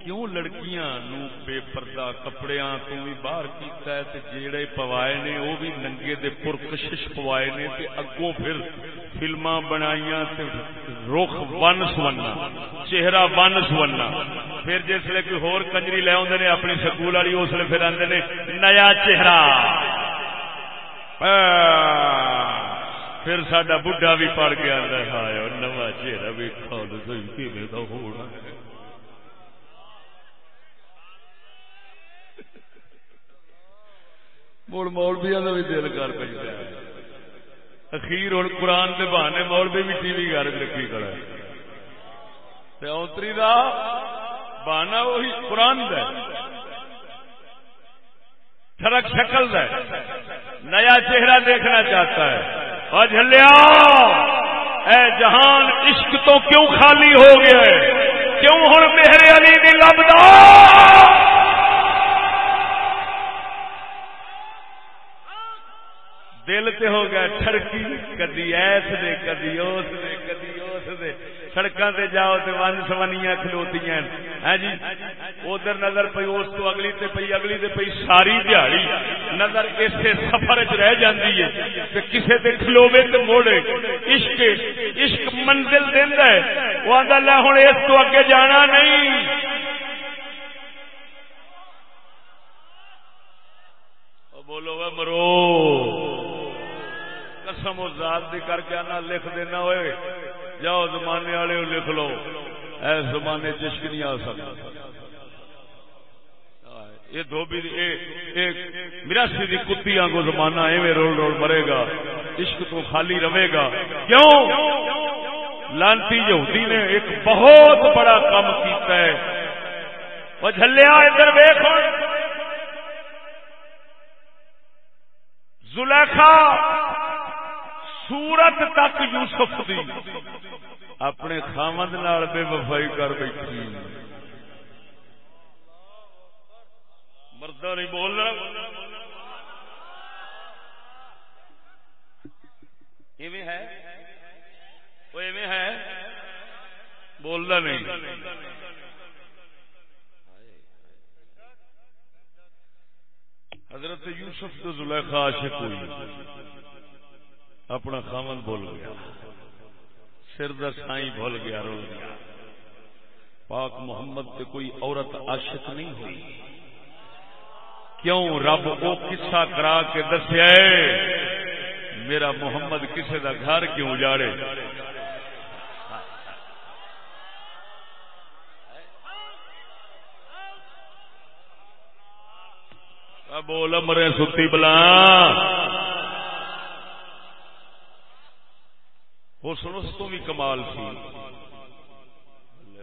کیوں لڑکیاں نو بے پردہ کپڑیاں تو بھی باہر کیتا ہے تے جیڑے پوائے نے وہ بھی ننگے دے پرکشش پوائے نے تے اگوں پھر فلماں بنائیاں تے رخ ون سونا، چہرہ ون سونا۔ پھر جس لے کوئی ہور کنجری لے آدھے نے اپنی سکول والی، اس لیے پھر آدھے نے نیا چہرہ۔ پھر سڈا بڈھا بھی پڑ گیا ہائے، نواں چہرہ بھی ہونا ہے مڑ مولبیا کا بھی دل کر پہ اخیر ہوں قرآن کے بہانے مولبی بھی ٹی وی گھر رکھی کھڑا اوتری کا بہانا وہی قرآن کا فرق شکل ہے۔ نیا چہرہ دیکھنا چاہتا ہے۔ اور جھلیا اے جہان، عشق تو کیوں خالی ہو گیا ہے؟ کیوں ہوں میرے علی دی لبدار دل تے ہو گیا ٹھڑکی، کدی ایس دے، کدی اس دے، کدی اس دے۔ سڑکاں تے جاؤ تے ون سونیاں کھلوتیاں ہیں۔ ہاں جی ادھر نظر پئی، اس تو اگلی تے پئی، اگلی تے پئی ساری دیہڑی نظر اسے سفر وچ رہ جاندی ہے تے کسے تے کھلوے تے موڑے۔ عشق عشق منزل دیندا ہے۔ وہ آندا لے ہن اس تو اگے جانا نہیں بولو مرو قسم کر کے آنا، لکھ دینا ہوئے۔ جاؤ زمانے والے لکھ لو۔ اے زمانے چشک نہیں آ سکتا۔ یہ دھوبی مراسی دی کتی آنگو زمانہ ایویں رول رول مرے گا۔ عشق تو خالی رہے گا۔ کیوں؟ لانتی یہودی نے ایک بہت بڑا کام کیتا ہے۔ وہ جھلیا ادھر ویخ زلیخا سورت تک یوسف دی۔ اپنے خامد نال بے وفائی کر بیٹھی۔ مرد نہیں بولنا ہے؟ وہ ہے؟ بولنا نہیں۔ حضرت یوسف تو زلیخا عاشق ہوئی۔ اپنا خامن بھول گیا۔ سر دسائی بھول گیا، رو گیا۔ پاک محمد سے کوئی عورت عاشق نہیں ہوئی۔ کیوں رب کو قصہ کرا کے دسیا میرا محمد کسی دا گھر کیوں اجاڑے؟ بول مرے ستی بلا۔ حسن اس تو بھی کمال سی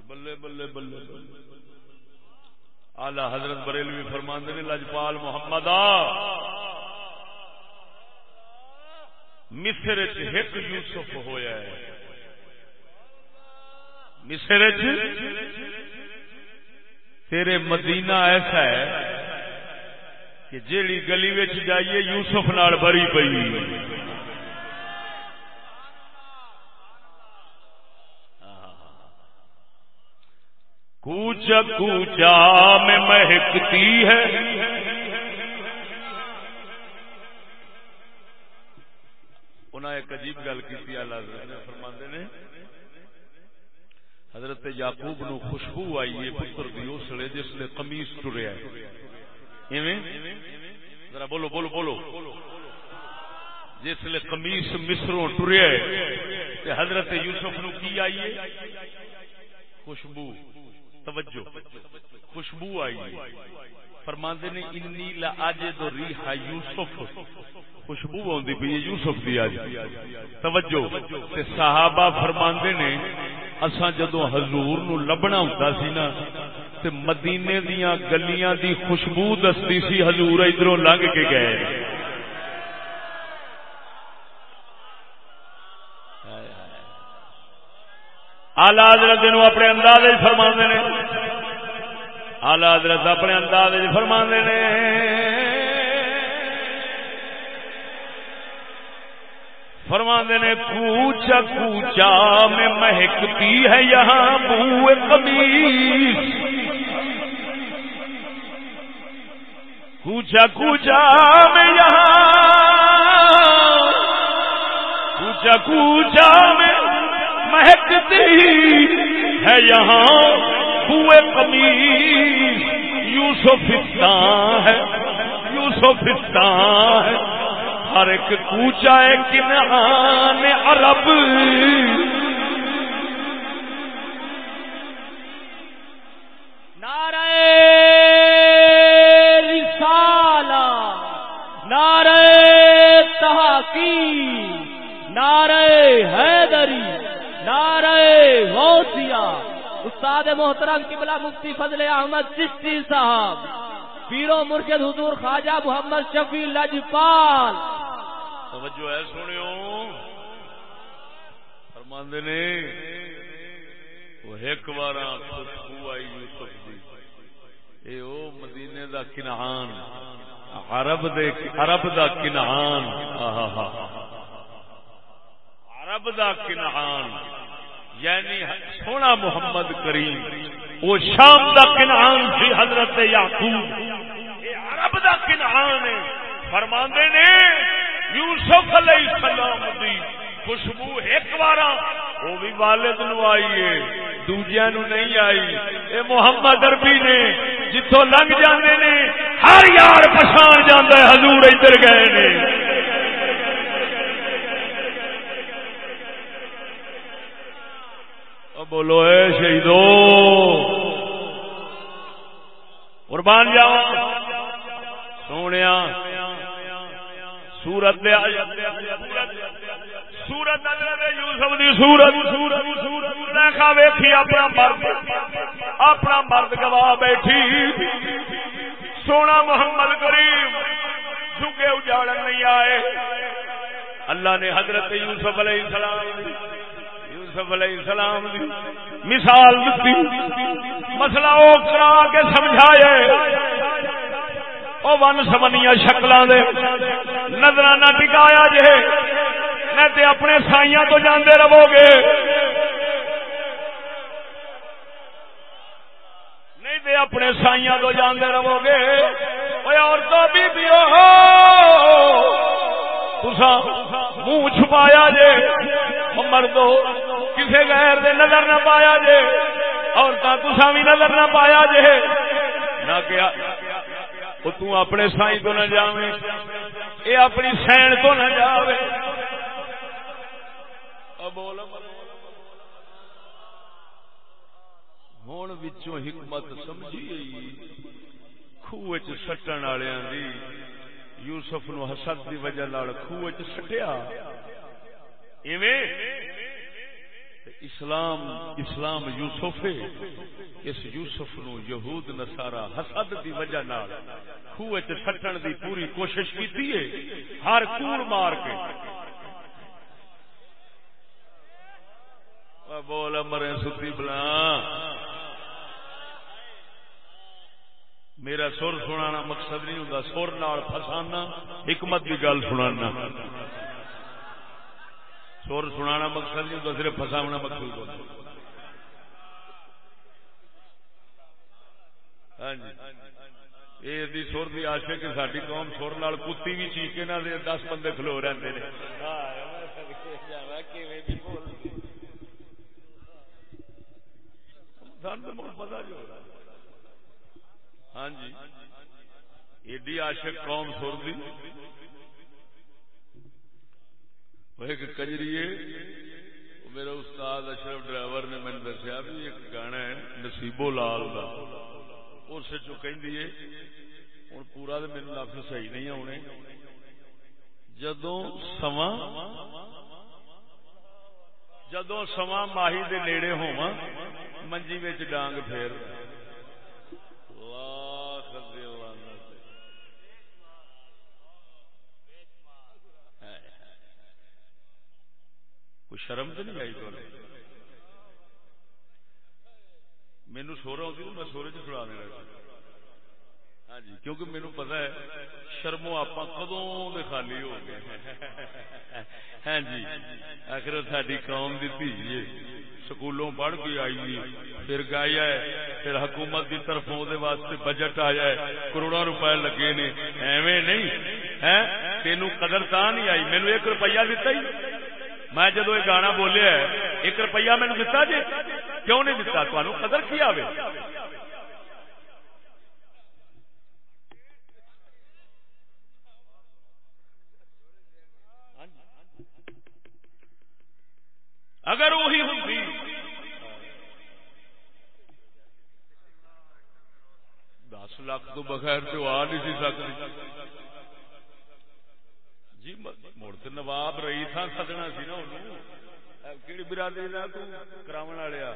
بلے بلے بلے بلے آلہ حضرت بریلوی فرماندے نے، لجپال محمد مصر ایک یوسف ہویا ہے۔ مصر تیرے مدینہ ایسا ہے کہ جیڑی گلی جائیے، یوسف نال بری پئی۔ کوچا کوچا میں مہکتی ہے۔ انہیں ایک عجیب گل کی فرماندے نے۔ حضرت یعقوب نو خوشبو آئی ہے، پتر دی اس لیے جس نے قمیص ٹریا ذرا بولو بولو بولو۔ جس لیے قمیص مصروں ٹریا حضرت یوسف نو کی آئی ہے؟ خوشبو۔ توجہ۔ خوشبو آئی۔ فرماندے نے انی لا اج دو ریحا یوسف. خوشبو آندی پئی یوسف دی اج توجہ۔ تے صحابہ فرماندے نے، اساں جدوں حضور نو لبنا ہوندا سی نا، تے مدینے دیاں گلیاں دی خوشبو دستی سی، حضور ادھروں لنگ کے گئے۔ آلہ حضرت نو اپنے انداز فرما نے۔ آلہ حضرت اپنے انداز فرما نے۔ فرما نے، کوچا کوچا میں مہکتی ہے یہاں بو قمیص۔ کوچا کوچا میں یہاں، کوچا کوچا میں مہکتی ہے یہاں ہوئے قمیص یوسفستان ہے یوسفستان ہے۔ ہر ایک کوچا ہے کنہان عرب۔ نعرہ رسالہ، نعرہ تحقیق، نعرہ حیدری۔ نعرہ غوثیہ استاد محترم قبلہ مفتی فضل احمد چشتی صاحب پیرو مرشد حضور خواجہ محمد شفیع لجپال۔ توجہ ہے، سنیو۔ فرماندے نے، وہ ایک بار خوشبو آئی یوسف دی۔ اے او مدینے دا کنہان، عرب دے عرب دا کنہان۔ آہا ہا عرب دا کنہان یعنی سونا محمد کریم، وہ شام دا کنہان سی حضرت یعقوب۔ یہ عرب دا کنہان ہے۔ فرماندے نے، یوسف علیہ السلام دی خوشبو ایک بار وہ بھی والد نو آئی ہے۔ دوجیا نو نہیں آئی۔ اے محمد اربی نے جتوں لنگ جاندے نے، ہر یار پچھان جاندے حضور ادھر گئے نے۔ بولو، اے شہیدو۔ قربان جاؤ۔ سونے سورت سورت یوسف دی سورت۔ دیکھا ویکھی، اپنا مرد اپنا مرد گوا بیٹھی۔ سونا محمد کریم جھگے اجاڑن نہیں آئے۔ اللہ نے حضرت یوسف علیہ السلام یوسف علیہ السلام دی مثال دیتی مسئلہ او کرا کے سمجھائے۔ او ون سمنیا شکل دے۔ نظرانہ ٹکایا جے۔ میں تے اپنے سائیاں تو جاندے رہو گے۔ نہیں تے اپنے سائیاں تو جاندے رہو گے۔ اور تو بھی پیو تسا منہ چھپایا جے مردو کسی غیر دے نظر نہ پایا جے، اور بھی نظر نہ پایا جے۔ نہ کیا وہ تو اپنے سائی تو نہ جاوے، اے اپنی سین تو نہ جاوے۔ بول۔ ہوں حکمت سمجھی خوہ سٹن والوں دی۔ یوسف نو حسد دی وجہ خوہ سٹیا۔ اسلام اسلام یوسف اس یوسف نو یہود نسارا حسد دی وجہ خوہ سٹن دی پوری کوشش کی ہر کوڑ مار کے۔ بول مرے ستی بلا میرا سر سنا مقصد نہیں ہوں سر نال فسانا، حکمت کی گل سنا سر سنا مقصد نہیں ہوں صرف فساونا مقصود ہوتا ہاں جی۔ یہ سر کی آشے کہ ساری قوم سر نال کتی بھی چیقے نہ دے، دس بندے کھلو رہتے ہیں پتا جو ہاں جی۔ ایڈی عاشق قوم سر دی ایک کجری میرا استاد اشرف ڈرائیور نے مجھے دسیا بھی ایک گانا ہے، نصیبو لال کا اس ہوں پورا تو میرے لفظ صحیح نہیں آنے جدو سما جدو سما ماہی دے نیڑے ہوا منجی ڈانگ پھیر۔ کوئی شرم تو نہیں آئی تو مینو سورا ہوتی تو میں سورے چڑا دینا ہاں جی۔ کیونکہ مینو پتا ہے شرمو آپ کدوں دے خالی ہو گئے ہاں جی۔ آخر ساری قوم دی دھی سکولوں پڑھ کے آئی پھر گایا ہے۔ پھر حکومت کی طرف واسطے بجٹ آیا ہے۔ کروڑوں روپے لگے نے۔ ایویں نہیں۔ تینوں قدر تا نہیں آئی۔ مینو ایک روپیہ دتا ہی۔ میں جدو یہ گانا بولیا ایک روپیہ مینو دتا جی؟ کیوں نہیں دتا؟ تمہیں قدر کی آئے اگر وہی ہوں دس لاکھ تو بغیر تو آ نہیں سی سکتی۔ جی مڑ تو نواب رہی تھا سدنا سی نا کہڑی برادری کا کرا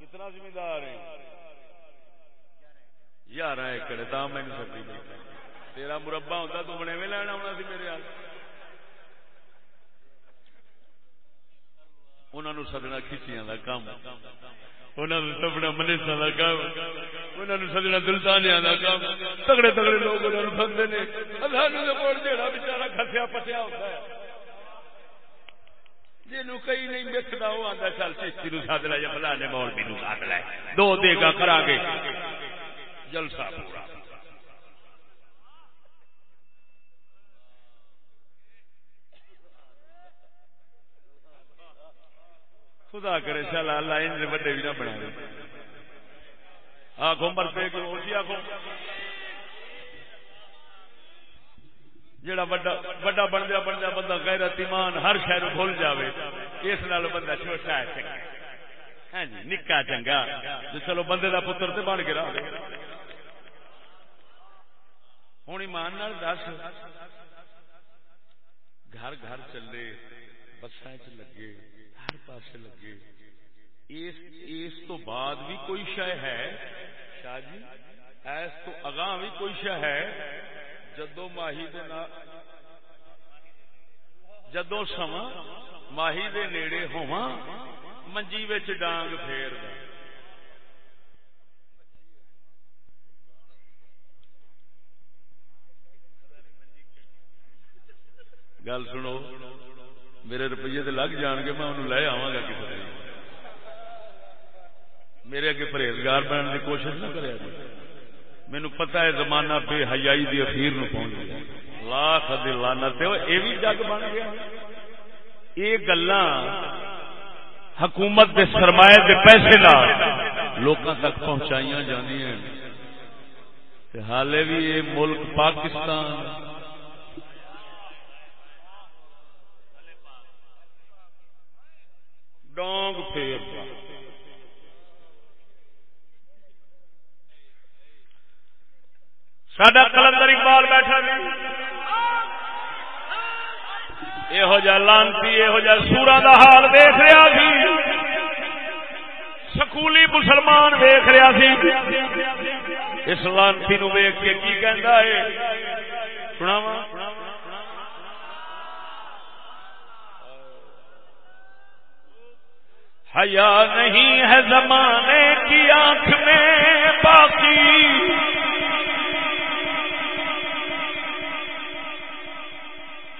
کتنا زمیندار ہے یار ایکڑ تا میں سکی تیرا مربع ہوتا تو بنے میں لینا آنا سی میرے انہوں سدنا کھچیاں کا کام سپنا منیسا کا کام انہوں سجنا دلتانیا کا کام۔ تگڑے تگڑے لوگ انہوں سدتے ہیں جہاں بچارا کسیا پسیا ہوتا ہے۔ جنو کئی نہیں مکتا وہ آتا چل چیشتی نو سد لے، یا فلانے مولوی نو سد لے۔ دو دے گا کرا گے۔ جلسہ پورا۔ خدا کرے چل اللہ ان بڑے بھی نہ بنا آخو مرتے جی آخو جڑا بڑا بن جا بن جا بندہ غیرت ایمان ہر شہر بھول جاوے، اس نال بندہ چھوٹا ہے، چنگا ہاں جی نکا چنگا۔ جو چلو بندے دا پتر تے بن کے رہا ہوں ایمان نال دس۔ گھر گھر چلے۔ بسا چ لگے، ہر پاس لگے۔ اس تو بعد بھی کوئی شہ ہے؟ شاہ جی ایس تو اگاں بھی کوئی شہ ہے؟ جدو ماہی دے جدو سما ماہی دے نیڑے ہوا منجی ڈانگ پھیر گل سنو۔ میرے روپیے تو لگ جان گے، میں انہوں لے آوا گا کسی میرے اگے پرہیزگار بننے کی کوشش نہ کرے مینو پتا ہے زمانہ بے حیائی دی اخیر نو پہنچ گیا۔ لاکھ دلانا جگ بن گیا۔ یہ گلا حکومت دے سرمایہ دے پیسے لوگوں تک پہنچائی جاندی ہیں حالے بھی یہ ملک پاکستان ڈونگ پھیر سڈا کلندر اقبال بیٹھا بھی یہو جہ لانتی یہو جہ سورا دا حال دیکھ رہا سی۔ سکولی مسلمان ویخ رہا سی۔ اس لانتی نو ویخ کے کی کہندا ہے؟ حیا نہیں ہے زمانے کی آنکھ میں باقی۔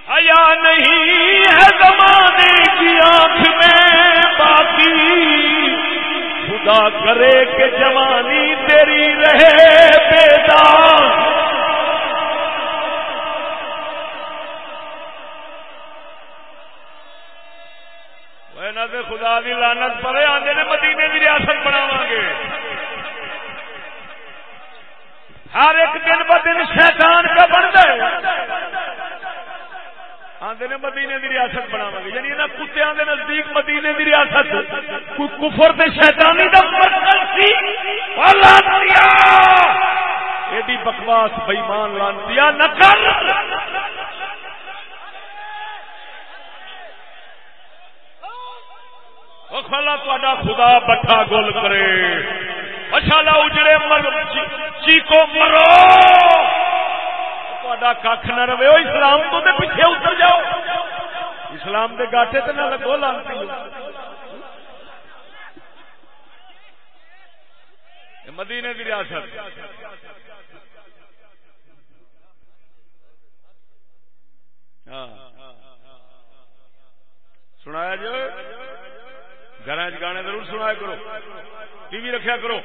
حیا نہیں ہے زمانے کی آنکھ میں باقی۔ خدا کرے کہ جوانی تیری رہے بیدار۔ دے خدا دی لانت پڑے آدھے نے مدینے کی ریاست بناو گے۔ ہر ایک دن ب دن شیطان کا بنتا ہے۔ آدھے نے مدینے کی ریاست بناو گے۔ یعنی یہاں کتوں کے نزدیک مدینے کی ریاست، کوئی کفر تے شیطانی دا مرکز سی؟ ایڈی بکواس بےمان لانتی نہ کر۔ خلا تا خدا بٹھا گول کرے۔ اچھا اجڑے مر جی- جی چیکو مرو۔ تا کھ نہ رہے۔ ہو اسلام تو دے پیچھے اتر جاؤ۔ اسلام دے گاٹے تے نہ لگو لانتی۔ مدینے کی ریاست۔ ہاں۔ سنایا جو گھر گانے ضرور سنایا کرو، ٹی وی رکھا کرو،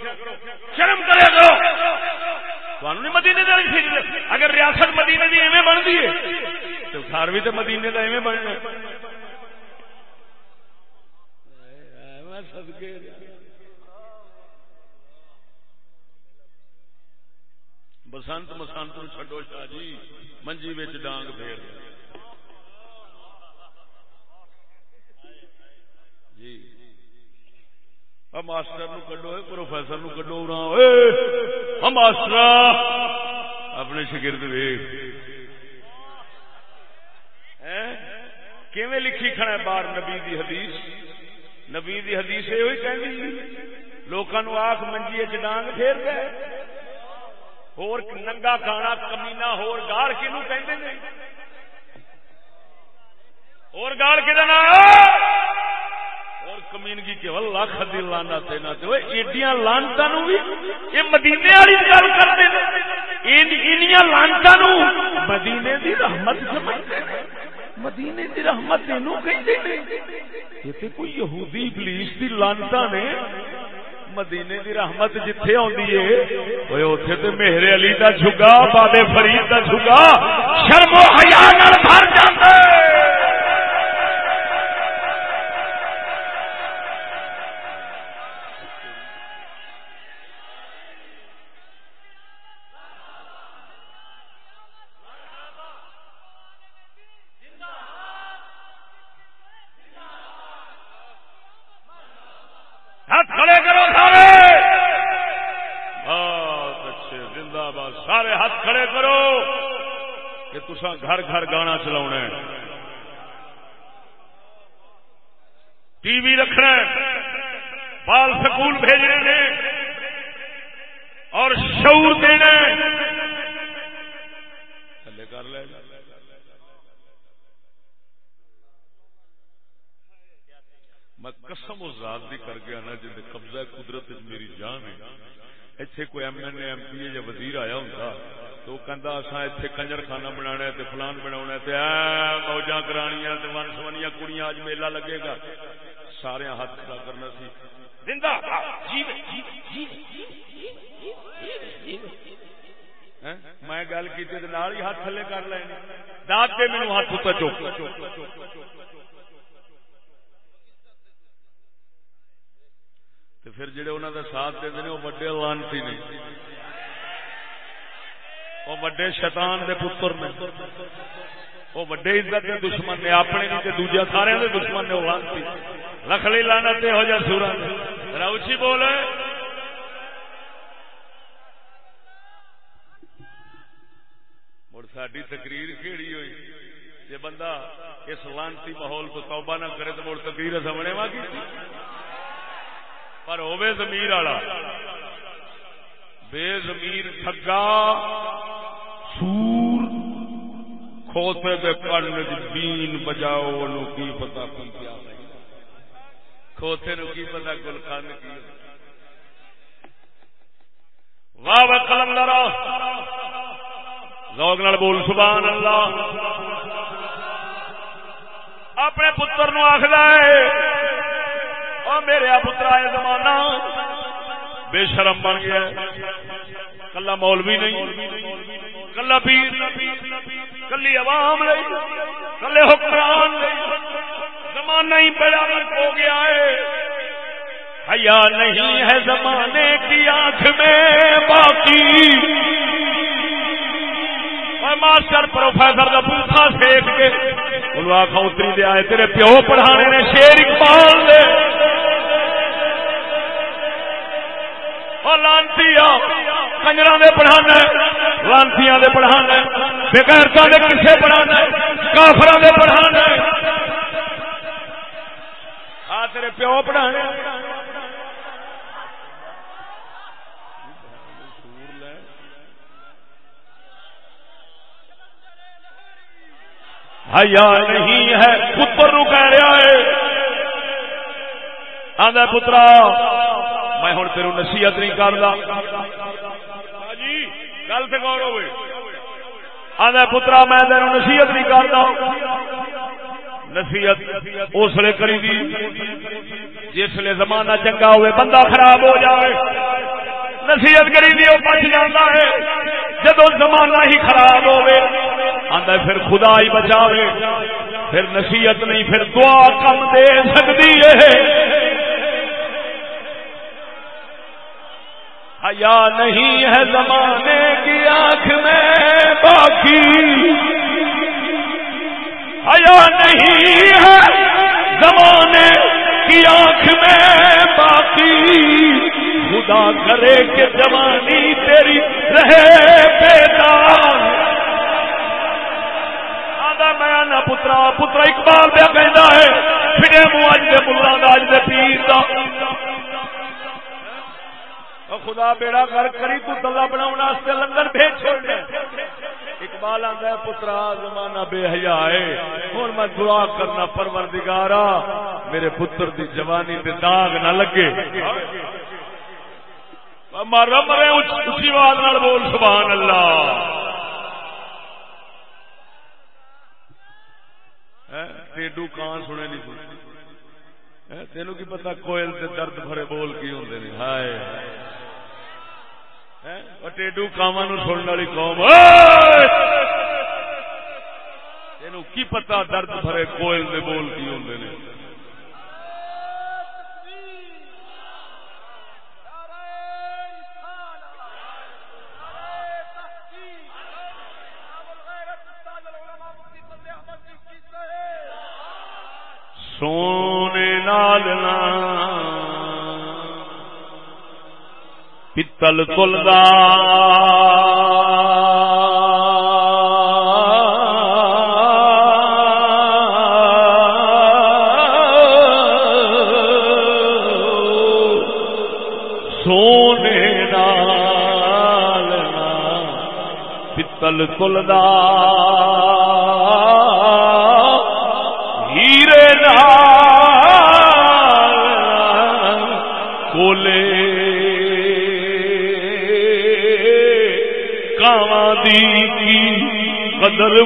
شرم کرے کرو۔ نہیں مدینے اگر ریاست مدینے کی ایویں بنتی ہے، تو گھر بھی تو مدینے کا ایویں بننا بسنت مسانت چڈو شاہ جی منجی ڈانگ پھیر جی ماسٹر نو کڈو پروفیسر نو کڈو ماسٹر اپنے شگرد کیویں لکھی کھڑا بار نبی دی حدیث؟ نبی دی حدیث یہ کہ لوگوں آخ منجی چڈانگ پھیر گئے ہور ننگا کھانا کمینا ہور گال کنو کہ اور گال کہ اور کمینگی کے ول لاکھ دی لانا دینا تے اوے ایڈیاں لانتاں نو بھی اے مدینے والی گل کردے نے اینیاں لانتاں نو مدینے دی رحمت سمجھدے مدینے دی رحمت اینو کہندے نے یہ تے کوئی یہودی ابلیس دی لانتاں نے مدینے دی رحمت جتھے آندی ہے۔ اوے اوتھے تے مہر علی دا جھگا، بابے فرید دا جھگا، شرم و حیا نال بھر جاندا ہے گھر گھر گانا چلا ٹی وی رکھنا بال سکول بھیجنے نے اور شعور دینا تھلے کر لے میں قسم و ذات بھی کر گیا نا جن قبضہ قدرت میری جان ہے اتنے کوئی M N A M P A یا وزیر آیا ہوں تو کہندا اساں ایتھے کنجر خانہ بنانا ہے تے فلان بناونا ہے تے اے موجاں کرانیاں تے ون سونیاں کڑیاں اج میلہ لگے گا سارے ہاتھ کھڑا کرنا سی زندہ جی جی جی میں گل کی تے نال ہی ہاتھ تھلے کر لے داد دے مینوں ہاتھ اوپر چوک تے پھر جڑے انہاں دا ساتھ دے نے او بڑے لانتی نے۔ وہ وڈے شیطان دے پتر نے۔ وہ وڈے عزت کے دشمن نے، اپنے نہیں تے دوجے، سارے دے دشمن نے، وہ لانتی رکھ لی لانا ہو جا سورا روچی بولے۔ مڑ ساری تقریر کیڑی ہوئی؟ جی بندہ اس لانتی ماحول کو توبہ نہ کرے تو مڑ تقریر سمنے وا کی۔ پر ہوے زمیر والا۔ بے زمیر ٹھگا، سور، کھوتے دے کن بین بجاؤ، انہوں کی پتا کی کیا کھوتے نو کی پتا گل خان کی واہ واہ قلندر ذوق نال بول، سبحان اللہ۔ اپنے پتر نو آخر ہے اور میرے پترا یہ زمانہ۔ بے شرم بن گیا۔ کلا مولوی نہیں، کلا پیر کلی عوام نہیں، کلے حکمران زمانہ ہی بڑا ہو گیا ہے۔ حیا نہیں ہے زمانے کی آنکھ میں باقی۔ ماسٹر پروفیسر کا بوٹا سیک کے، انہوں آخا اتری دیا ہے تیرے پیو پڑھانے نے شیر اقبال دے۔ لانتی کنجر دے پڑھانا لانتی دے پڑھانا بغیرتا دے کسے پڑھانا کافر دے پڑھانا آ، تیرے پیو پڑھانے۔ حیا نہیں ہے، پتر نو کہہ رہا ہے۔ آدھا پترا میں ہوں تیرو نصیحت نہیں کرتا جی گل سے گور ہوئے۔ آدھا پترا میں تیرو نصیحت نہیں کرتا نصیحت اس لیے کری دی جس لیے زمانہ چنگا ہوئے بندہ خراب ہو جائے۔ نصیحت کری دی وہ بچ جاتا ہے۔ جدو زمانہ ہی خراب ہوئے آدھا پھر خدا ہی بچاوے۔ پھر نصیحت نہیں پھر دعا کم دے سکتی ہے۔ حیا نہیں ہے زمانے کی آنکھ میں باقی۔ حیا نہیں ہے زمانے کی آنکھ میں باقی۔ خدا کرے کہ جوانی تیری رہے بیدار میں پترا پترا اقبال پہ کہہ ہے پھر منہ اج دے ملا اج دے پیر کا خدا بیڑا گھر کری تو دلہ بنا لنگر بھیج چھوڑ اقبال آتا ہے، پترا، زمانہ بے حیا ہے۔ ہوں میں دعا کرنا پروردگارا، میرے پتر دی جوانی دے داغ نہ لگے۔ مارا مرے اچھی آواز بول، سبحان اللہ۔ ٹیڈو کان سنے نہیں تین کی پتا کوئل سے درد بھرے بول کی ہوں ہائے۔ ٹیڈو کاما نو سننے والی قوم تین کی پتا درد بھرے کوئل سے بول کی ہوں سونے نالنا پتل تلدا سونے نالنا پتل تلدا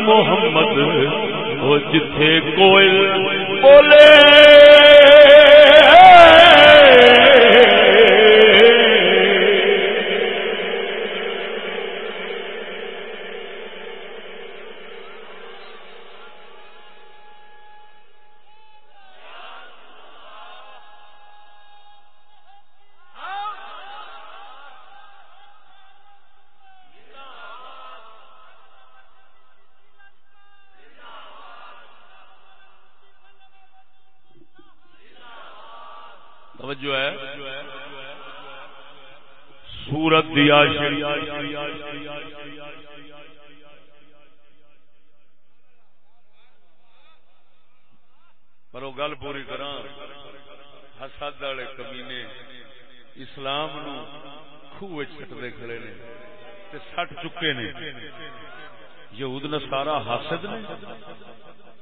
محمد وہ جتھے کوئل بولے۔ دیا پر وہ گل پوری کرا حسد والے کمینے اسلام نو خوہ چٹتے کھڑے نے تے سٹ چکے نے۔ یہود نے سارا حاسد نے،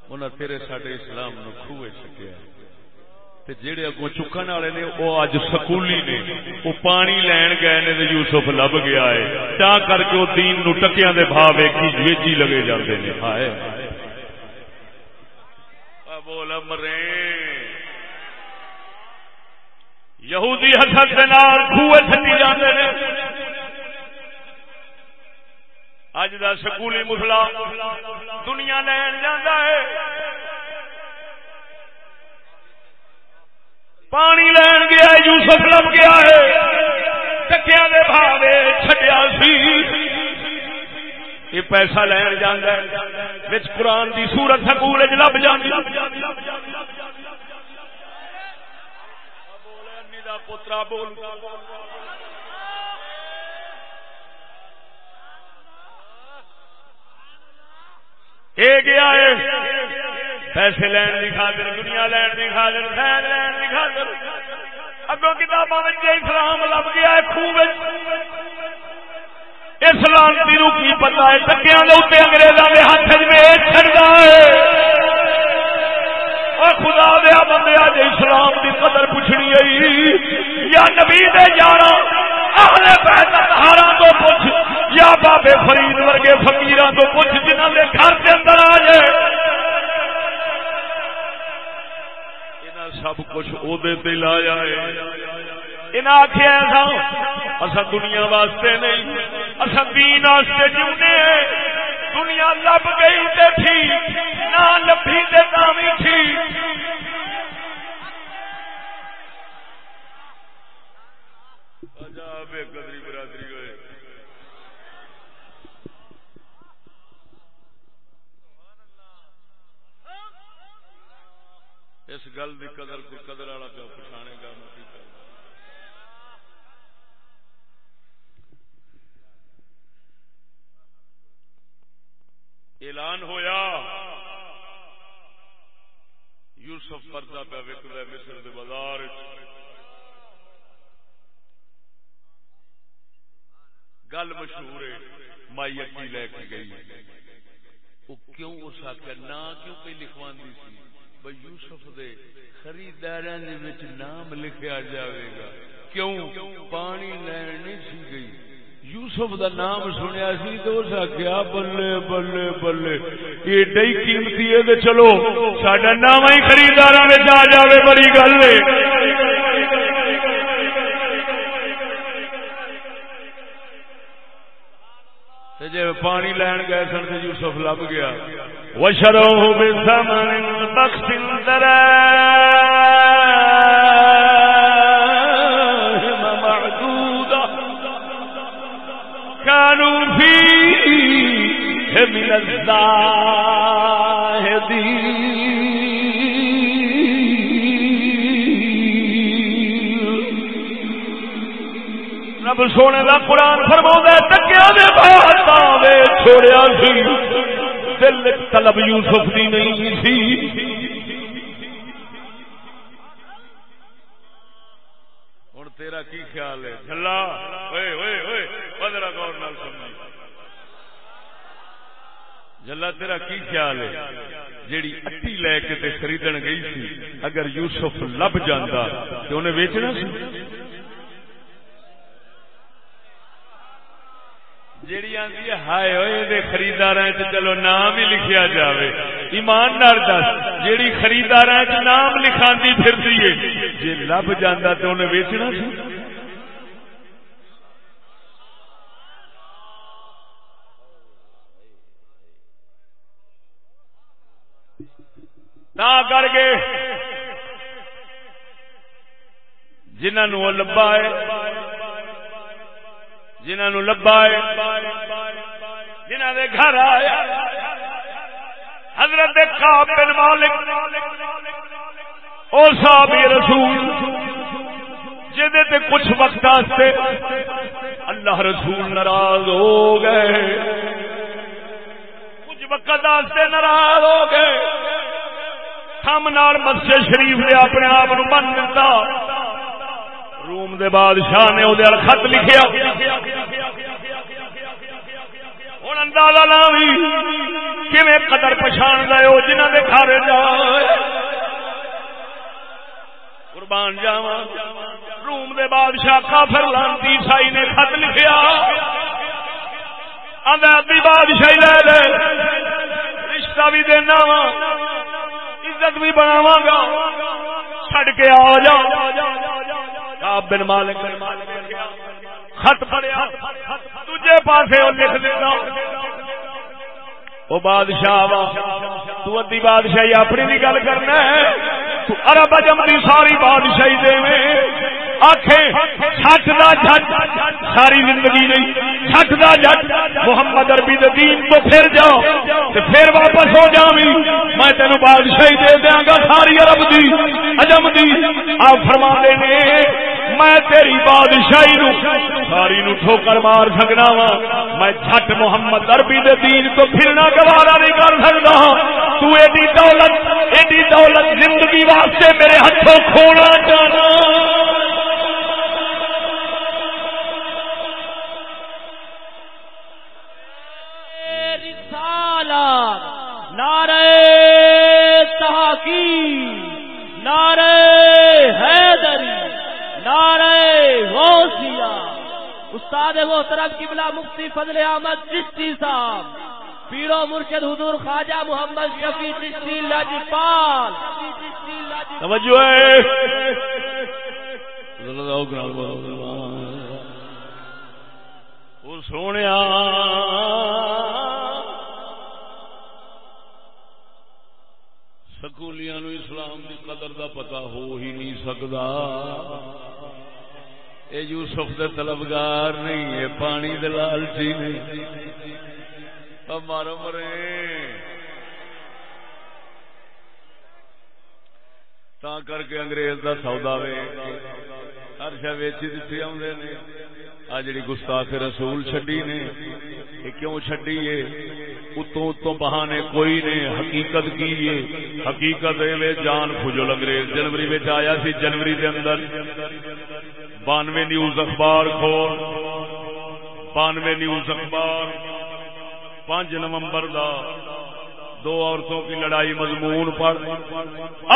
انہاں تیرے ساڈے اسلام نو خوہ چکیا تے جڑے اگوں چکن والے نے وہ اج سکولی نے۔ وہ پانی لین گئے نے تے یوسف لب گیا ہے۔ تا کر کے وہ دین نو ٹکیاں دے بھا ویکھی، ویجی لگے جاندے نے۔ ہائے۔ بول مرے یہودی حسد کے نال خوہ چھٹی جاندے نے۔ اج دا سکولی مسلا دنیا لین جانا ہے۔ پانی لین گیا، یوسف لب گیا ہے۔ ٹکیا دے بھاوے، چھڈیا سی۔ یہ پیسہ لین جانا ہے۔ قرآن دی سورت سکول لب جاندی۔ پوترا بول یہ گیا ہے۔ پیسے لین کی خاطر، دنیا لین کی خاطر خیر لین کی خاطر۔ اگوں کتابوں اسلام لب گیا ہے خوب اسلام تینوں کی پتا ہے؟ ٹکیا کے اتنے انگریزوں کے ہاتھ میں چڑھتا ہے۔ خدا دیا بندے، آج اسلام کی قدر پوچھنی آئی یا نبی دے جانا اہل بیت ہارا تو پوچھ۔ یا بابے فرید ورگے فقیران تو پوچھ جنہوں نے گھر کے اندر آ جائے۔ سب کچھ ادے لایا ہے۔ انہیں آخیا اصا دنیا واسطے نہیں اصا دین واسطے جیونے دنیا لب گئی تے ٹھیک نہ لبھی تے بھی ٹھیک قدری برادری ہوئے اس گل کی قدر کو قدر والا پیا پچھانے گا اعلان ہویا۔ یوسف پردہ پہ وکد مصر دے بازار گل مشہور ہے، مائی اکی لے کے گئی۔ وہ کیوں اس آخر نہ، کیوں پہ لکھواندی سی؟ بھائی یوسف دے خریدار نام لکھیا جاوے گا۔ کیوں؟ پانی لین نہیں سی گئی۔ یوسف دا نام سنیا سی تو اس آخیا بلے بلے بلے ایڈا ہی قیمتی ہے چلو سڈا نام ہی خریدار آ جائے بڑی گل جی پانی لین گئے سن تو یوسف لب گیا۔ وشرو بے سامان سمن بخش كانوا فيه من رب سونے کا قرآن فرما ٹکیا چھوڑیا سی۔ دل طلب یوسف دی نہیں سی۔ ہوں تیرا کی خیال ہے؟ جلا ہوئے ہوئے ہوئے پندرہ گور نال سمجھی جلا تیرا کی خیال ہے؟ جیڑی اٹی لے کے تے خریدن گئی سی، اگر یوسف لب جانا تو انہیں ویچنا سی؟ جیڑی آدھی ہائے ہوئے خریدار چلو نام ہی لکھیا جاوے۔ ایمان نار دس، جیڑی خریدار نام لکھا پھر جی لب جانا تو انہیں ویچنا سی۔ نہ کر کے جنہوں لبا ہے جنہوں نے لبا ہے جنہ دے گھر آیا۔ حضرت بن مالک، او صاحب رسول جدے تے کچھ وقت آستے اللہ رسول ناراض ہو گئے۔ کچھ وقت آستے ناراض ہو گئے۔ ہم نال مسجد شریف نے اپنے آپ من دیتا۔ روم دے بادشاہ نے وہ خط لکھیا۔ ہوں اندازہ لا بھی قدر پچھان گئے ہو جنہوں نے کھارے جا قربان جاوا روم دے بادشاہ کافر لانتی عیسائی نے خط لکھیا۔ آدھی بادشاہی لے لے۔ رشتہ بھی دینا وا، عزت بھی بناوا گا۔ چڈ کے آ جا بن مالک خط پڑیا دجے پاسے وہ لکھ دیتا وہ بادشاہ وا، تو ادی بادشاہی اپنی بھی گل کرنا ہے۔ تو عرب اجم دی ساری بادشاہی دے چھٹ دا جھٹ، ساری زندگی نہیں چھٹ دا جھٹ۔ محمد اربی دین تو پھر جاؤ تے پھر واپس ہو جاوی میں تینوں بادشاہی دے دیاں گا ساری عرب دی اجم دی۔ آپ فرما دے نے، میں تیری بادشاہی نو ساری نو ٹھوکر مار سکنا وا میں جھٹ محمد اربی دے دین تو پھرنا گوارا نہیں کر سکتا۔ تو ایڈی دولت ایڈی دولت زندگی واسطے میرے ہاتھوں کھونا چاہنا۔ محترم قبلہ مفتی فضل احمد چشتی صاحب، پیرو مرشد حضور خواجہ محمد شفیع چشتی لجپال توجہ سونے سکولیاں اسلام کی قدر دا پتا ہو ہی نہیں سکتا اے یوسف دے طلبگار نہیں ہے پانی دلال جی نہیں۔ مارو مرے۔ تا کر کے انگریز دا سودا وے ہر شہ ویچی دیتی آدھے نے۔ آ جڑی گستاخ رسول چڈی نے یہ کیوں چڈی ہے اتوں اتوں بہانے کوئی نے، حقیقت کی ہے حقیقت ہے جان فجل انگریز، جنوری میں آیا سی، جنوری دے اندر۔ بانوے نیوز اخبار کھول. بانوے نیوز اخبار. پانچ نومبر دا دو عورتوں کی لڑائی مضمون پر.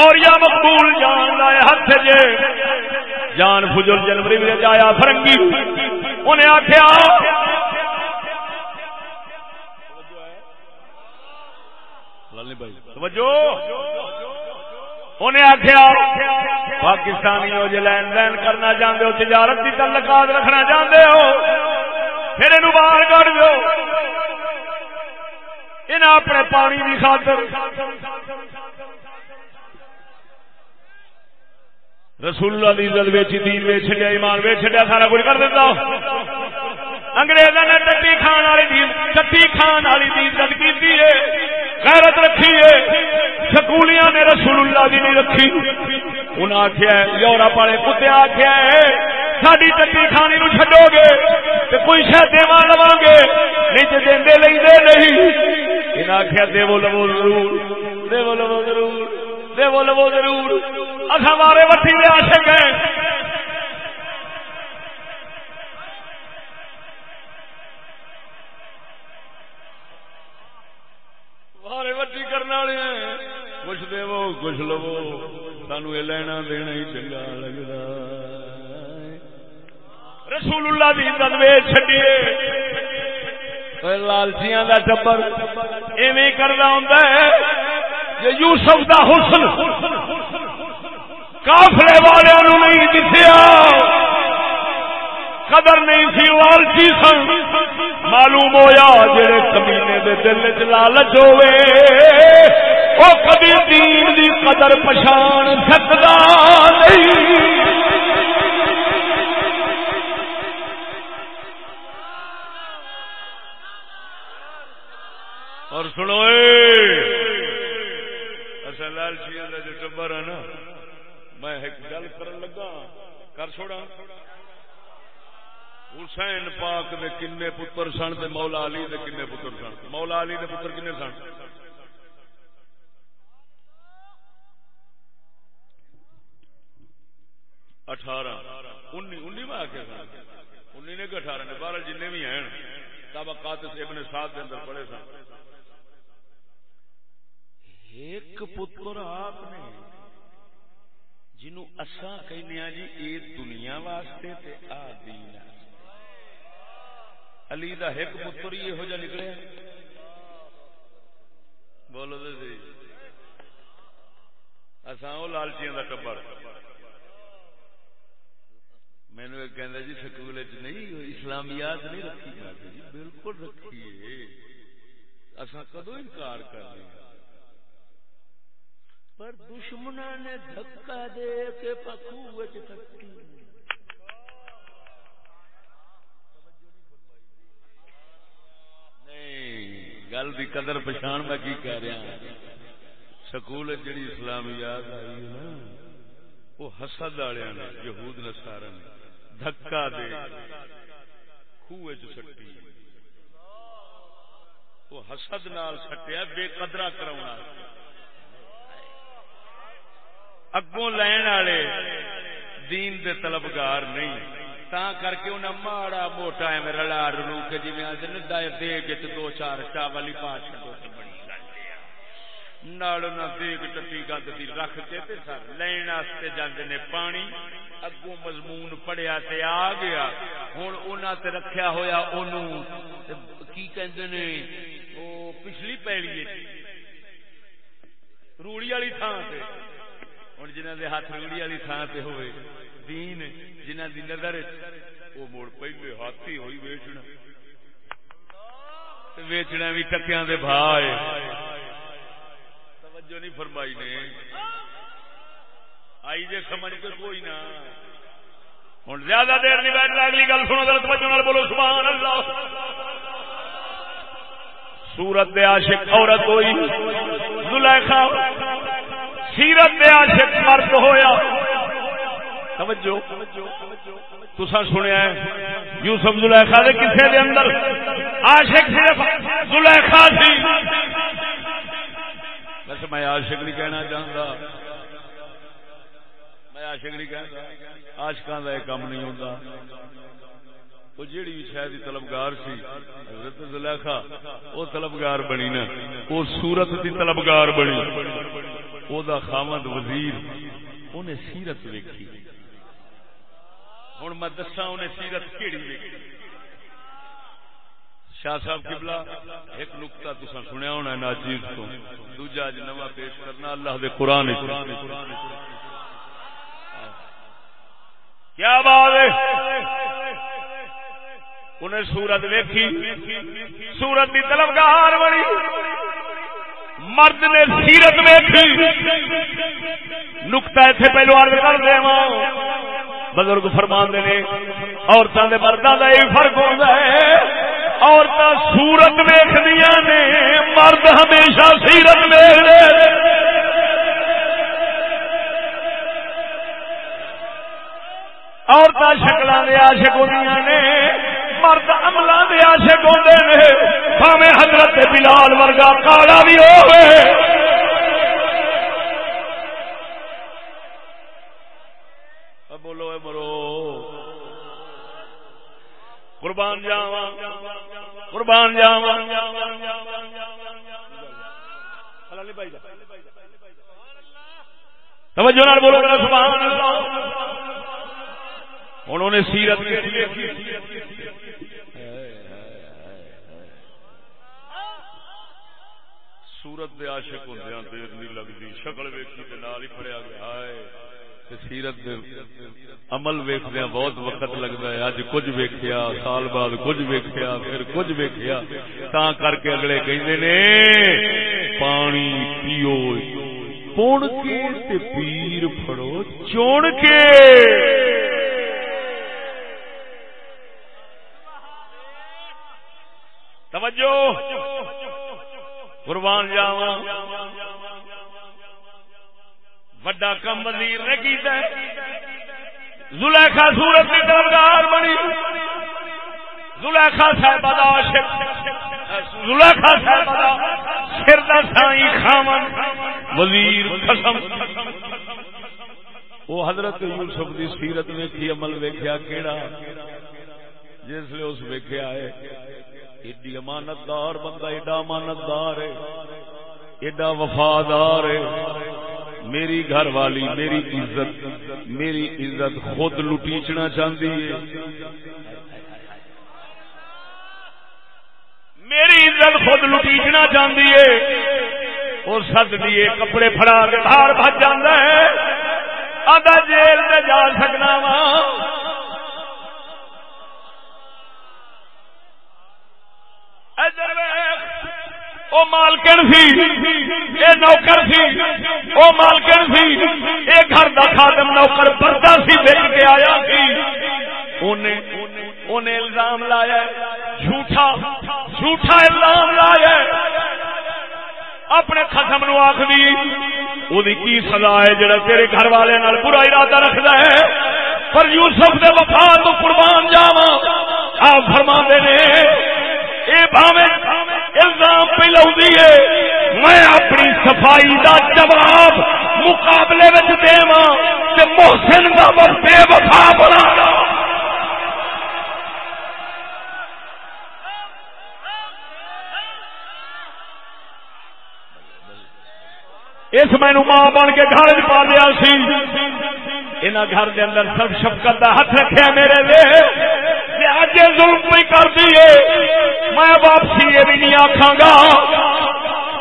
اور یا مقبول جان لائے ہاتھ جے جان فجل جنوری میں جایا فرنگی. انہیں آخیا توجہ انہیں آخیا پاکستانی ہو جی لین دین کرنا چاہتے ہو، تجارت کی تعلقات رکھنا چاہتے ہو، پھر یہ باہر کر دو انہیں اپنے پانی کی خاطر۔ رسول اللہ دی عزت ویچی، دین ویچ چڈیا ایمان ویچ چڈیا سارا کچھ کر دیتا انگریزوں نے ٹٹی کھان والی دین ٹٹی کھان والی دی عزت کی ہے، غیرت رکھی ہے سکولیاں نے رسول اللہ دی نہیں رکھی۔ انہیں آخیا یورپ والے کتے آخیا ہے ساری ٹٹی کھانی نو چڈو گے تو کوئی شاید دیوا لوا گے۔ نہیں تو دے لے نہیں۔ انہیں آخیا دے لو ضرور دے لو ضرور دے لو ضرور۔ ہمارے وٹی میں آشک ہیں۔ ہمارے وٹی کرنے والے ہیں۔ کچھ دو کچھ لو سانو یہ لینا دینا ہی چنگا لگتا رسول اللہ کی تنوے چڈیے لالچیاں کا ٹبر ایویں کرنا ہوں یوسف دا حسن کافلے والوں نہیں دسیا۔ قدر نہیں سی، لالچی سن۔ معلوم ہوا جڑے کمینے دے دل چ لالچ ہوئے وہ کبھی دین دی قدر پچھان سکتا نہیں۔ اور سنو اصل لالچیاں کا جو ٹبر ہے نا، میں ایک گل کر لگا، کر چھوڑا حسین پاک دے کنے پتر سن تے مولا علی دے کنے پتر سن۔ مولا علی دے پتر کنے سن؟ اٹھارہ۔ انی میں آخیا سن۔ انی نے کہ اٹھارہ نے؟ بارہ جن بھی ہیں۔ طبقات سے ابن ساتھ دے اندر پڑے سن۔ ایک پتر آپ نے جنوں اساں کہنے جی اے دنیا واسطے تے آ دین علی دا ایک پتر ہی یہو جا نکلے بولو تو سی۔ اساں وہ لالچیاں دا ٹبر مینو ایک کہہ جی سکول نہیں، اسلامیات نہیں رکھی جاتی۔ جی بالکل رکھیے اصا کدو انکار کر رہے ہیں؟ پر دشمنا نے دھکا دے کے پکو تکی نہیں گل کی قدر پچھان میں کی کہہ رہا سکول جڑی اسلامیات آئی نا، وہ حسد والے نے، یہود نسارا نے، دھکا دے خوہ سٹی۔ وہ حسد نال سٹیا، بے قدرا کرا اگوں لین والے دین دے طلبگار نہیں۔ تا کر کے انہیں ماڑا موٹا ہے میرا لا رو کے جی دے کے دو چار چاول ہی پا چڑو نال دیگ ٹٹی گند دی رکھ کے سر لین واسطے جاندے نے پانی۔ اگوں مضمون پڑیا تے آ گیا۔ ہن انہاں تے رکھیا ہویا اونوں۔ کی کہندے نے؟ او پچھلی پیڑی جی۔ روڑی والی تھان تے۔ ہن جنہاں دے ہاتھ روڑی والی تھان تے ہوئے۔ دین جنہاں دی نظر او موڑ پہلے ہاتھی ہوئی ویچنا۔ ویچنا بھی ٹکیاں دے بھائی۔ توجہ نہیں فرمائی نے۔ آئی جے سمجھ کے کوئی نہ۔ ہوں زیادہ دیر نہیں بیٹھنا اگلی گل سنو غلط بچوں بولو، سبحان اللہ۔ سورت دے عاشق عورت ہوئی، زلیخا، سیرت دے عاشق مرد ہویا۔ توجہ۔ تسا سنیا یوسف زلیخا دے کسے دے اندر عاشق صرف زلیخا سی۔ ویسے میں عاشق نہیں کہنا چاہتا میں عاشق نہیں کہنا آشکان کا یہ کام نہیں ہوتا وہ جیڑی بھی شاید طلبگار سی، حضرت زلیخا، وہ طلبگار بنی نا۔ وہ سورت کی طلبگار بنی۔ وہ دا خامد وزیر، انہیں سیرت ویکھی۔ ہوں میں دسا انہیں سیرت کیڑی ویکھی شاہ صاحب قبلہ، ایک نقطہ تسا سنیا ہونا ناچیز تو۔ دوجا اج نواں پیش کرنا، اللہ دے قرآن کیا بات ہے؟ انہیں سورت ویکھی، سورت کی طلبگار بنی، مرد نے سیرت ویکھی۔ نقطہ اتنے پہلو عرض کر دے بزرگ فرمان نے عورتوں کے مردوں کا یہ فرق ہوتا ہے عورت سورت ویخ نے، مرد ہمیشہ سیرت ویخ عورت شکل دے آشک ہوئی نے، مرد عمل دے آشک ہوتے نے ہمیں حضرت بلال ورگا کالا بھی ہوئے قربان جاوا قربان جاوا توجہ نال بولو سبحان اللہ۔ انہوں نے سیرت سورت دے عاشق ہوندیاں دیر نہیں لگدی شکل ویکھی تے نال ہی پڑیا گیا۔ ہے سیرت عمل ویخدیا بہت وقت لگتا ہے۔ اج کچھ ویخیا سال بعد کچھ ویخیا پھر کچھ ویخیا تا کر کے اگلے کہ پانی پیو، پون کے پیر پڑو چون کے۔ توجہ، قربان جاوا وڈا کم وزیر نے کیتا ہے۔ زلیخا سورت کی طرفدار بنی۔ زلیخا صاحب زلیخا صاحب سر دا سائی خامن وزیر قسم۔ وہ حضرت یوسف دی سیرت ویکھی، عمل ویکھیا کیڑا؟ جس لیے اس ویکھیا ہے، ایڈی امانت دار بندہ، ایڈا امانت دار ہے، ایڈا وفادار ہے۔ میری گھر والی میری عزت میری عزت خود لٹیچنا چاہتی ہے۔ میری عزت خود لٹیچنا چاہتی ہے۔ اور سد دیے کپڑے فڑا کے باہر بچ جانا ہے۔ آدھا جیل سے جا سکنا وا۔ ادھر او مالکن سی، اے نوکر سی، او مالکن سی، اے گھر دا خادم نوکر بردا سی بیچ کے آیا سی۔ انہیں انہیں الزام لایا جھوٹا جھوٹا الزام لایا اپنے خسم نو آخ دی وہی کی سزا ہے جڑا تیرے گھر والے نال برا ارادہ رکھدا ہے۔ پر یوسف دے وفا تو قربان جاواں۔ آپ فرما دے نے، اے بھاویں الزام پہ لو میں اپنی صفائی دا جواب مقابلے دے محسن کا بے وفا بنا۔ اس مینو ماں بن کے گھر پا لیا سی۔ ان گھر دے اندر سب شفقت کا ہاتھ رکھے میرے لیے۔ اج ظلم پہ کر دیے میں واپسی آخا گا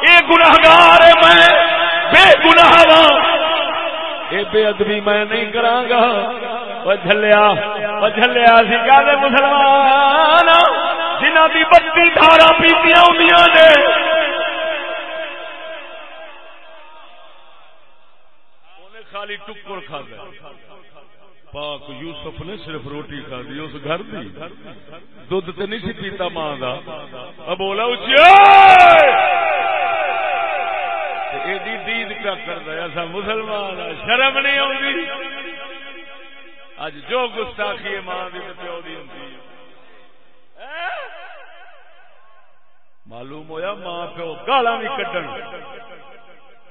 یہ گناگار میں، بے گناہ یہ بے ادبی میں نہیں کرا گا جلیا جلیا سی گل مسلمان۔ جنہ کی بتی دھارا پیتی ہوں نے۔ خالی ٹکر کھا گیا پاک یوسف نے صرف روٹی کھا دی اس گھر دی۔ دھد تو نہیں سی پیتا ماں کا بولا اچھا! ایڈی دید کیا کرتا ایسا مسلمان شرم نہیں آتی اج جو گستاخی ماں کی پیو کی ہوتی معلوم ہویا ماں پیو گالا بھی کڈن۔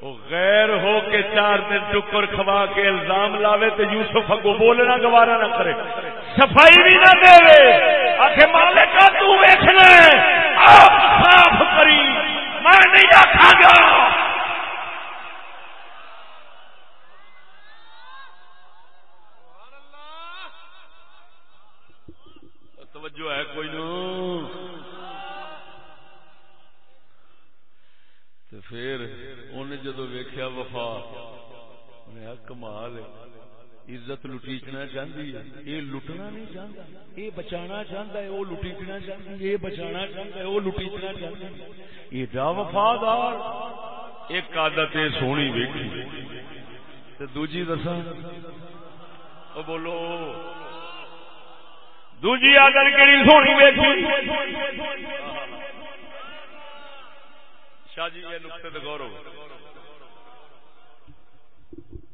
وہ غیر ہو کے چار دن ٹکر کھوا کے الزام لاوے تو یوسف اگو بولنا گوارا نہ کرے۔ صفائی بھی نہ دے۔ آخ مالک تیکھنا آپ صاف کری۔ میں نہیں آخا گا۔ توجہ ہے کوئی نو؟ پھر انہیں جدو ویخیا وفا انہیں کمال عزت لٹیچنا چاہتی ہے۔ یہ لٹنا نہیں چاہتا یہ بچانا چاہتا ہے، وہ لٹیچنا چاہتی ہے، یہ بچانا چاہتا ہے، وہ لٹیچنا چاہتا ہے۔ ایڈا وفادار، ایک عادت سونی ویکھی۔ دوجی دسا بولو، دوجی عادت کہڑی سونی ویکھی؟ شاہ جی یہ نقطے تو غور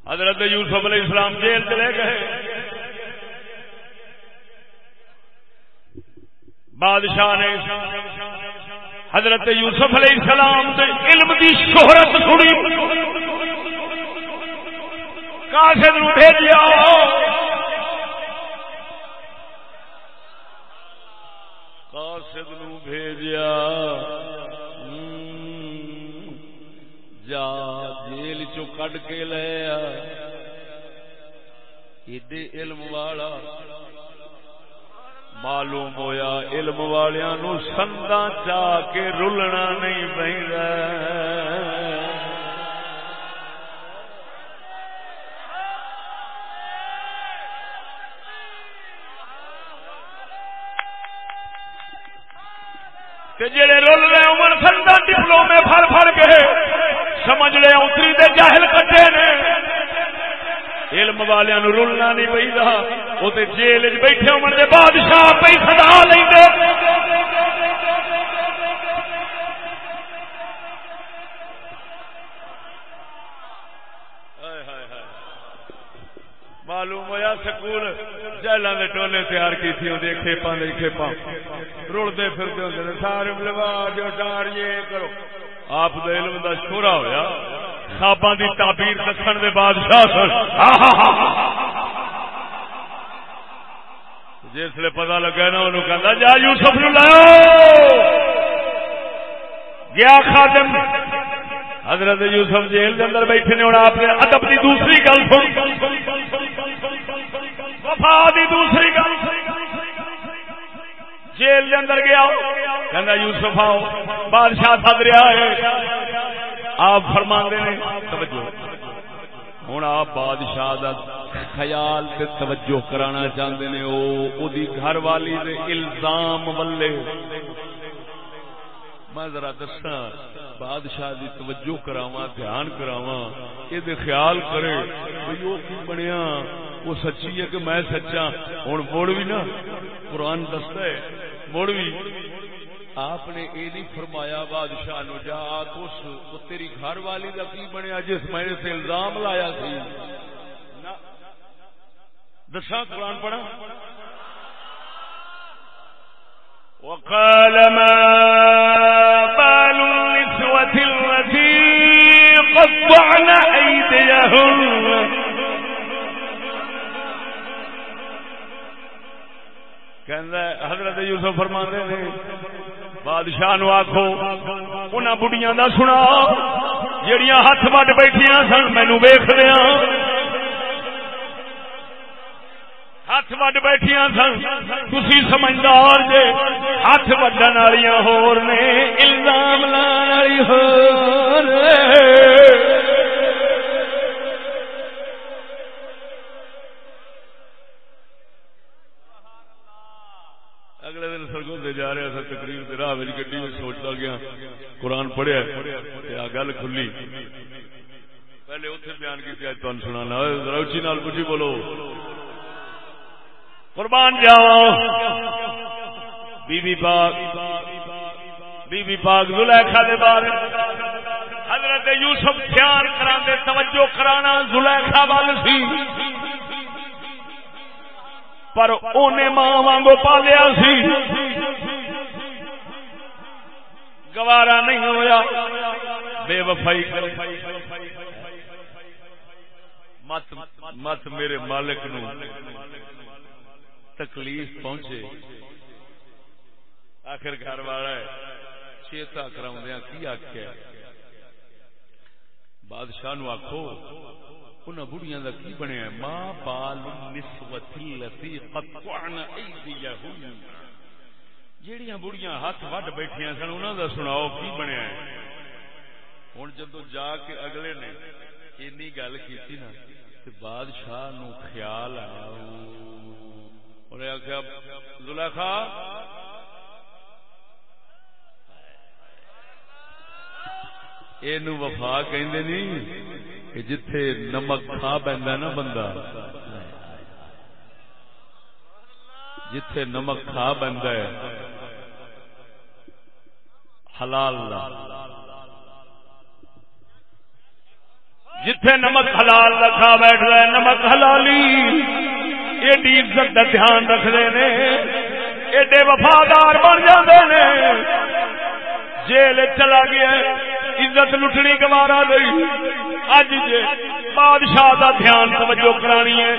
حضرت یوسف علیہ السلام جیل چلے گئے۔ بادشاہ نے حضرت یوسف علیہ السلام دے علم دی شہرت سنی۔ کاشد نو بھیجیا۔ کاشد نو بھیجیا۔ جا۔ کڈ کے لیا ایڈے علم والا معلوم ہویا علم والوں سندا چاہ کے رلنا نہیں پہ جڑے رول رہے عمر سندا ڈپلومے فر فر کے سمجھ لے اتری دے جاہل کٹے نے۔ علم والے رولنا نہیں پی رہا وہ تو جیل بیٹھے ہونے دے بادشاہ پہ سدا لیں گے معلوم ہوا سکول پہلے دے ٹولے تیار کی تھی اندر کھیپاں دے کھیپاں۔ رڑتے پھرتے ہوتے سارے لوا جو ڈار یہ کرو۔ آپ دے علم دا شورا ہویا، خواباں دی تعبیر دسن دے بادشاہ سن۔ جسے پتا لگا نا، انہوں کہتا جا یوسف نو لاؤ۔ گیا خادم۔ حضرت یوسف جیل کے اندر بیٹھے نے ہوں آپ نے ادب کی دوسری گل سن۔ وفا دی دوسری گل جیل کے اندر گیا۔ کہ یوسف آؤ۔ بادشاہ سد رہا ہے۔ آپ فرما نے، توجہ۔ ہوں آپ بادشاہ دا خیال سے توجہ کرانا چاہتے نے، او دی گھر والی دے الزام ولے میں ذرا دسا بادشاہ دی توجہ کراوا دھیان کراوا یہ خیال کرے بھائی وہ کی بنیا؟ وہ سچی ہے کہ میں سچا ہوں مڑ بھی نا۔ قرآن دستا ہے مڑ بھی آپ نے یہ نہیں فرمایا بادشاہ نو جا اس تیری گھر والی کا کی بنیا جس میں سے الزام لایا سی؟ دسا قرآن پڑھا وقال ما بال النسوة التي قطعن أيديهن؟ حضرت یوسف فرما نے، بادشاہ نو آخو ان بڑھیا کا سنا جڑیاں ہاتھ وڈ بیٹھیا سن مینو ویخ دیا ہاتھ وڈ بیٹھیا سن تھی سمجھدار جے ہاتھ وڈن والی ہور نے، الزام لان والی ہور دن جا رہا تھا تقریر راہ میری گڈی میں سوچتا گیا۔ قرآن پڑھیا گل کھلی۔ پہلے اتنے بیان کی اج تمہیں سنا روچی نال کچھ بولو۔ قربان جاؤ۔ بی بی پاک۔ بی بی پاک زلیخا دے بارے۔ حضرت یوسف خیال کرا دے توجہ کرانا زلیخا وال سی۔ پر اونے ماں وانگو پالیا سی۔ گوارا نہیں ہویا۔ بے وفائی مت مت میرے مالک نو تکلیف پہنچے۔ آخر گھر والا ہے، چیتا کرا کی آخیا بادشاہ نو آخو ان بڑھیا کا کی بنیا ماں بال نسوتی جہیا بڑھیا ہاتھ وڈ بیٹھیا سن انہوں کا سناؤ کی بنیا ہوں جدو جا کے اگلے نے اینی گل کی نا، تے بادشاہ نو خیال آیا۔ انہیں آخیا زلیخا! یہ وفا کہندے نہیں کہ جتھے نمک کھا پہنتا نا بندہ، جتھے نمک کھا بنتا ہے، حلال لا۔ جتھے نمک حلال رکھا بیٹھ رہا ہے، نمک حلالی۔ ایڈی عزت کا دھیان رکھتے ہیں ایڈے وفادار بن جاتے ہیں جیل چلا گیا، عزت لٹنی گوارا نہیں اج جے بادشاہ دا دھیان توجہ کرانی ہے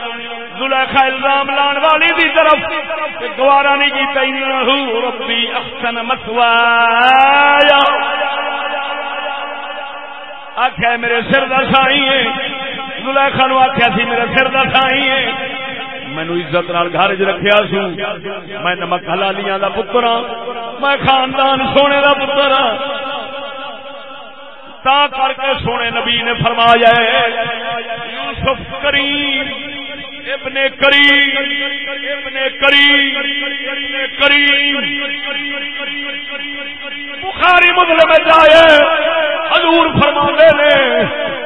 زلیخا الزام لان والی دی طرف گوارا نہیں کیتا انہو ربی احسن مسوایا آخیا میرے سر دا سائی ہے زلیخا نو آخیا سی میرے سر دا سائی ہے مینو عزت نال گھر چ رکھیا سو میں نمک حلالیاں دا پتر ہاں میں خاندان سونے دا پتر ہاں تا کر کے سونے نبی نے فرمایا یوسف کریم، ابن کریم ابن کریم ابن کریم۔ بخاری مسلم جائے حضور فرما نے،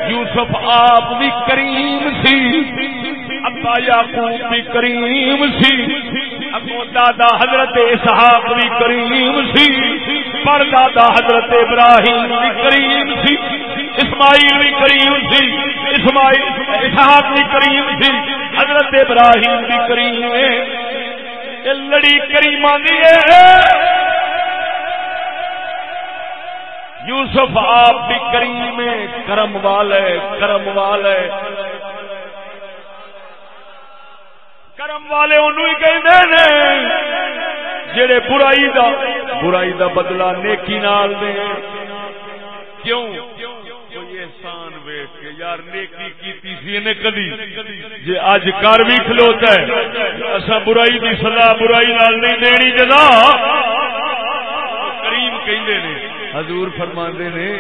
یوسف آپ بھی کریم سی، ابا یعقوب بھی کریم سی اگو دادا حضرت اسحاق بھی کریم سی۔ پر دادا حضرت ابراہیم بھی کریم سی، اسماعیل بھی کریم سی، اسماعیل، اسحاق بھی کریم سی۔ حضرت ابراہیم بھی کریم ہے۔ لڑی کریم ہے۔ یوسف آپ بھی کریم ہے، کرم والے کرم والے۔ کرم والے انہوں ہی کہ جڑے برائی دا برائی دا بدلہ نیکی نال دے کیوں؟ کوئی احسان ویخ کے یار نیکی کیتی سی نے کدی؟ جے اج کر بھی کھلوتا ہے اسا برائی دی سزا برائی نال نہیں دینی جزا۔ کریم کہندے نے، حضور فرماندے نے،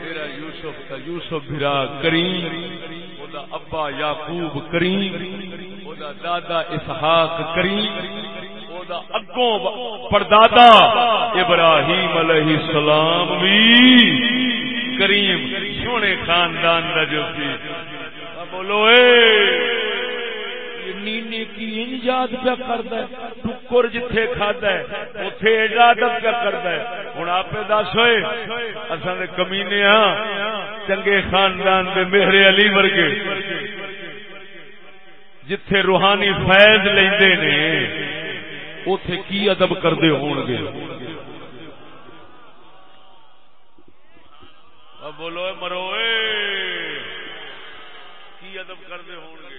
میرا یوسف کا یوسف بھرا کریم او دا ابا یعقوب کریم او دا دادا اسحاق کریم۔ اگوں پردادا ابراہیم علیہ السلام بھی کریم، سونے خاندان کا جو سی بولو، اے۔ نینے کی پہ کرد ٹکر جتھے ہے اتے اجازت پہ کرد ہوں آپ دس ہوئے اصل کمینے ہاں چنگے خاندان دے میرے علی ورگے۔ جتھے روحانی فیض لیندے نے۔ اتے کی ادب کرتے ہون گے بولو مرو کی ادب کرتے ہون گے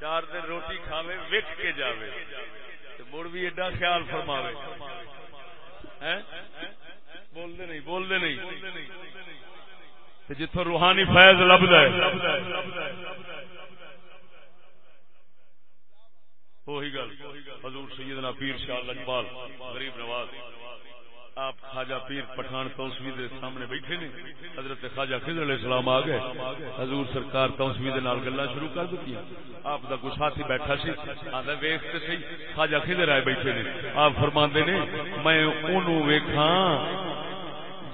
چار دن روٹی کھاوے وک کے جاوے مڑ بھی ایڈا خیال فرماوے۔ بولتے نہیں بولتے نہیں۔ جتوں روحانی فیض لبد ہے، وہی گل۔ حضور سیدنا پیر شاہ لجپال غریب نواز، آپ خواجہ پیر پٹھان توسوی دے سامنے بیٹھے نے، حضرت خواجہ خضر علیہ السلام آ گئے، حضور سرکار توسوی دے نال گلاں شروع کر دتی آپ دا کوئی ساتھی بیٹھا سی، آندا ویکھ تے صحیح خواجہ خضر آئے بیٹھے نے۔ آپ فرماندے نے، میں اونوں ویکھاں،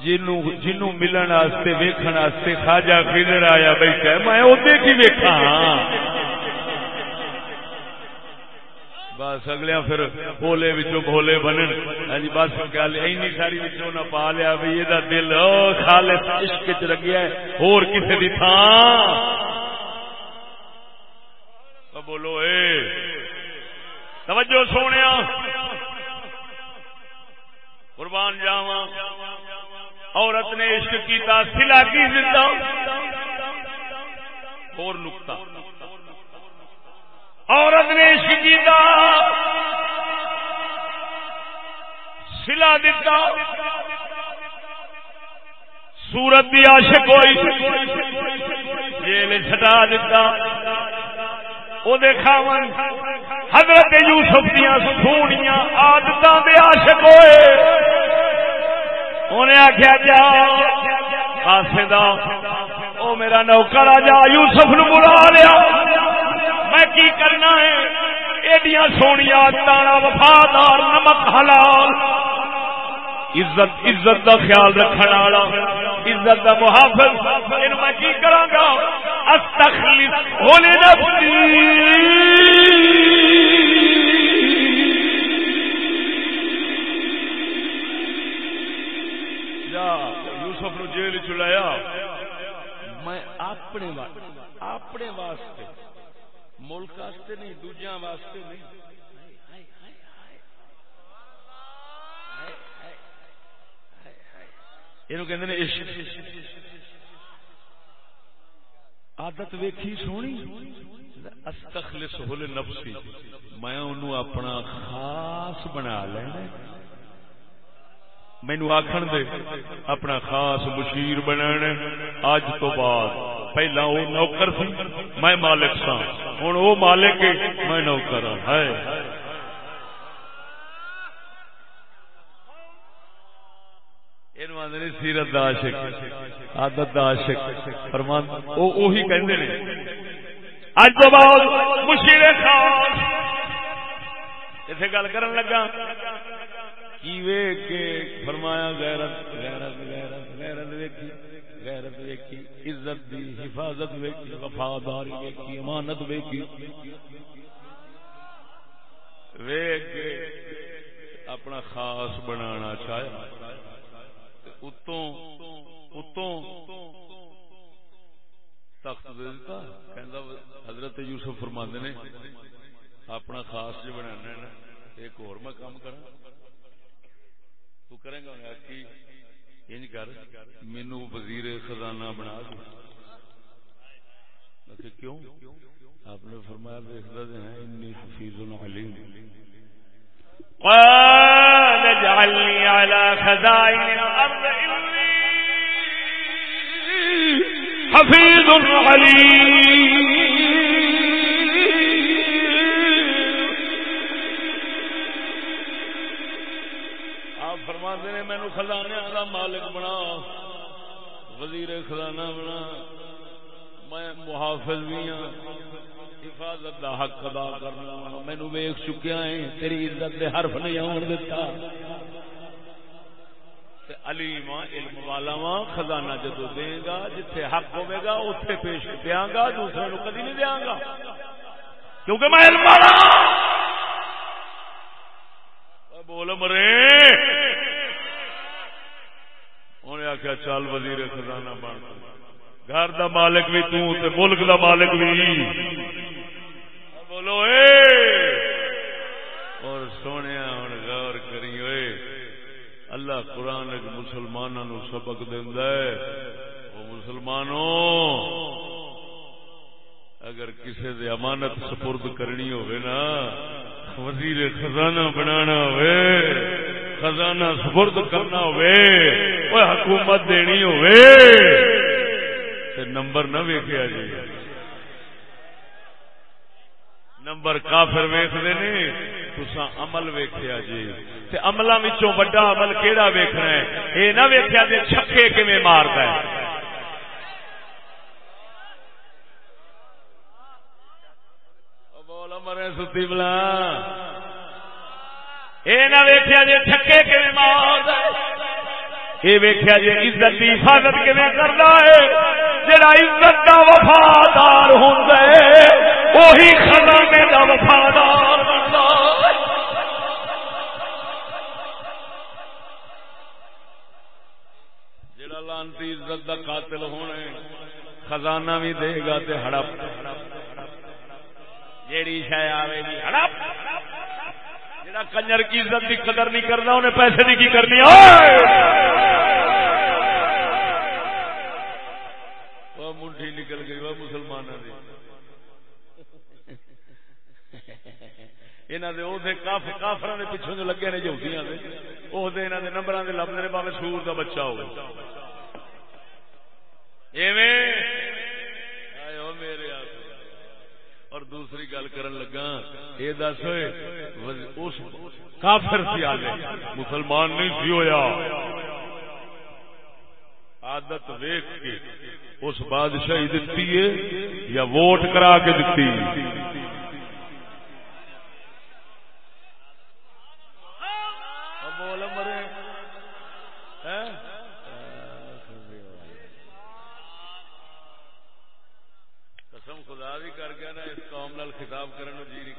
جنوں جنوں ملن واسطے ویکھن واسطے خواجہ خضر آیا بیٹھا میں اودے کی ویکھاں؟ بس اگلے پھر بولے بچوں بولے بنن۔ ہاں جی بس گل اینی ساری بچوں نہ پا لیا بھی یہ دل خالص عشق چ لگیا ہے۔ ہور کسے دی تھان بولو، اے۔ توجہ سونے قربان جاوا عورت نے عشق کیتا سلا کی زندہ۔ اور نقطہ۔ عورت نے شکیتا سلا دیتا سورت بھی عاشق ہوئی۔ جیل چھٹا دیتا وہ دیکھا من حضرت یوسف دیا سونیاں آدت دے عاشق ہوئے۔ انہیں آخیا جا۔ آسے او میرا نوکر آ جا، یوسف نو بلا لیا۔ میں کی کرنا ہے۔ ایڈیاں سونیا تانا وفادار، نمک حلال۔ عزت عزت دا خیال رکھنے والا، عزت دا محافظ۔ ان میں کی کرا گا استخلص ہولی نفسی جا یوسف نو جیل چلایا۔ میں اپنے اپنے واسطے ملک واسطے نہیں دوجا واسطے نہیں۔ یہ آدت ویکھی سونی؟ استخلص ہول نفسی۔ میں انہوں اپنا خاص بنا لینا مینو آخر دے، اپنا خاص مشیر بنا اج تو بعد، پہلا وہ نوکر سی، میں مالک سا۔ ہوں وہ مالک میں نوکر ہاں۔ ہے۔ سیرت داشک آدت داشک فرمان وہی کہندے نے۔ اج تو بعد مشیر خاص۔ اتنے گل کرن لگا۔ کی وے کے فرمایا، غیرت غیرت غیرت غیرت ویکھی غیرت ویکھی، عزت دی حفاظت ویکھی، وفاداری ویکھی، امانت ویکھی۔ ویک اپنا خاص بنانا چاہیا اتوں اتوں تخت دے دیتا کہندا حضرت یوسف فرماندے نے، اپنا خاص جو بنانا ہے نا، ایک اور میں کام کرا تو کریں گا انہیں کی انج کر مینو وزیر خزانہ بنا دے کیوں؟ آپ نے فرمایا دیکھتا ہیں انی حفیظ علیم قال اجعلني على خزائن الأرض إني حفيظ عليم مینو خزانے کا مالک بنا، وزیر خزانہ بنا۔ میں محافظ بھی ہاں حفاظت دا حق ادا کرنا ہاں۔ مینو ویخ چکیا ہے تیری عزت دے حرف نہیں آن دتا۔ علیم علم والا وا خزانہ جدو دے گا، جتھے حق ہوے گا اتے پیش دیا گا، دوسرے نو کدی نہیں دیا گا۔ کیونکہ میں علم والا ہاں۔ بول مرے انہیں آخیا چل وزیر خزانہ بن گھر دا مالک بھی تو تے ملک دا مالک بھی۔ بولو، اے! اور سونے ہوں غور کری ہوئے اللہ قرآن مسلمانوں نو سبق دینا ہے۔ مسلمانوں اگر کسی دے امانت سپرد کرنی ہوئے نا، وزیر خزانہ بنانا ہوئے۔ خزانہ سپرد کرنا ہوئے وہ حکومت دینی ہوئے۔ تے نمبر نہ ویکیا جی نمبر کافر ویختے نے تسا عمل ویخیا جی تے عملوں وچوں بڑا عمل کیڑا ویکھنا ہے؟ اے نہ ویکھیا تے چھکے کیویں ماردا ہے۔ بول مرے ستی بلا۔ اے نہ ویکھیا جی چھکے کیویں ماردا یہ ویکھیا جی عزت کی حفاظت کیویں کردا ہے۔ جڑا عزت دا وفادار ہوندا ہے، وہی خزانے دا وفادار بندا جڑا لانتی عزت دا قاتل ہونا خزانہ بھی دے گا تے ہڑپ۔ جیڑی شے آوے گی، ہڑپ۔ جڑا کنجر کی عزت کی قدر نہیں کرنا، انہیں پیسے دی کی کرنی؟ وہ منٹھی نکل گئی، وہ مسلمانوں کی کافر پچھوں جو لگے نے جوتیاں وہ نمبر کے لبنے نے پاوے سور کا بچہ ہو میرے اور دوسری گل کرن لگا یہ دس ہوئے اس کافر سی آگے مسلمان نہیں سی ہویا۔ عادت ویخ کے اس بادشاہی دتی ہے یا ووٹ کرا کے دتی قسم خدا بھی کر گیا نال خطاب کرنے جی نہیں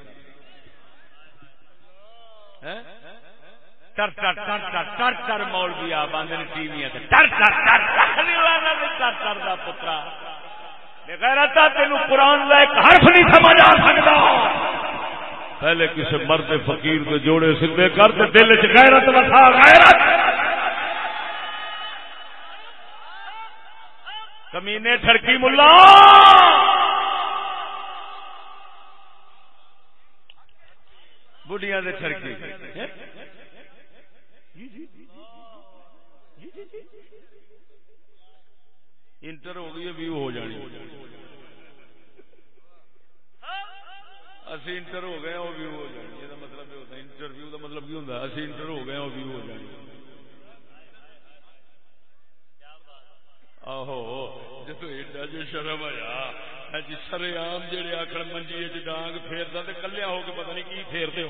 کر ٹر ٹر ٹر ٹر ٹر ٹر مولوی آ باندھ ٹی وی ٹر ٹر ٹر ٹر ٹر دا پترا غیرت تین قرآن کا ایک حرف نہیں سمجھ آ سکتا پہلے کسی مرد فقیر کے جوڑے سدھے کر دل چ غیرت وسا غیرت کمینے ٹھڑکی ملا بڑھیا دے ٹھڑکی انٹر ہو گئی ویو ہو جانی۔ اسی انٹر ہو گئے وہ ویو ہو جانی۔ یہ مطلب ہوتا انٹرویو کا مطلب کی ہوتا ہے، اسی انٹر ہو گئے وہ ویو ہو جانی۔ آہو جدو ایڈا جو شرم آیا۔ جی سر آم جہے آخر منجی چ ڈانگ پھیرتا تو کلیا ہو کے پتہ نہیں کی پھیرتے ہو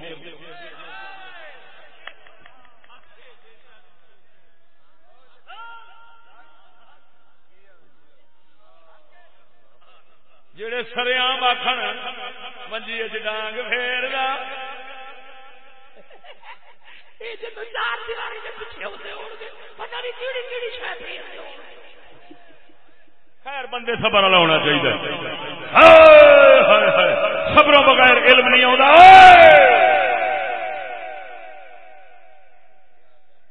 جڑے سریام آخر منجی چ ڈانگ پھیر چار دیواری کے پیچھے ہوتے ہو پتہ نہیں کیڑی کیڑی شاید خیر بندے صبر والا ہونا چاہیے۔ صبروں بغیر علم نہیں آتا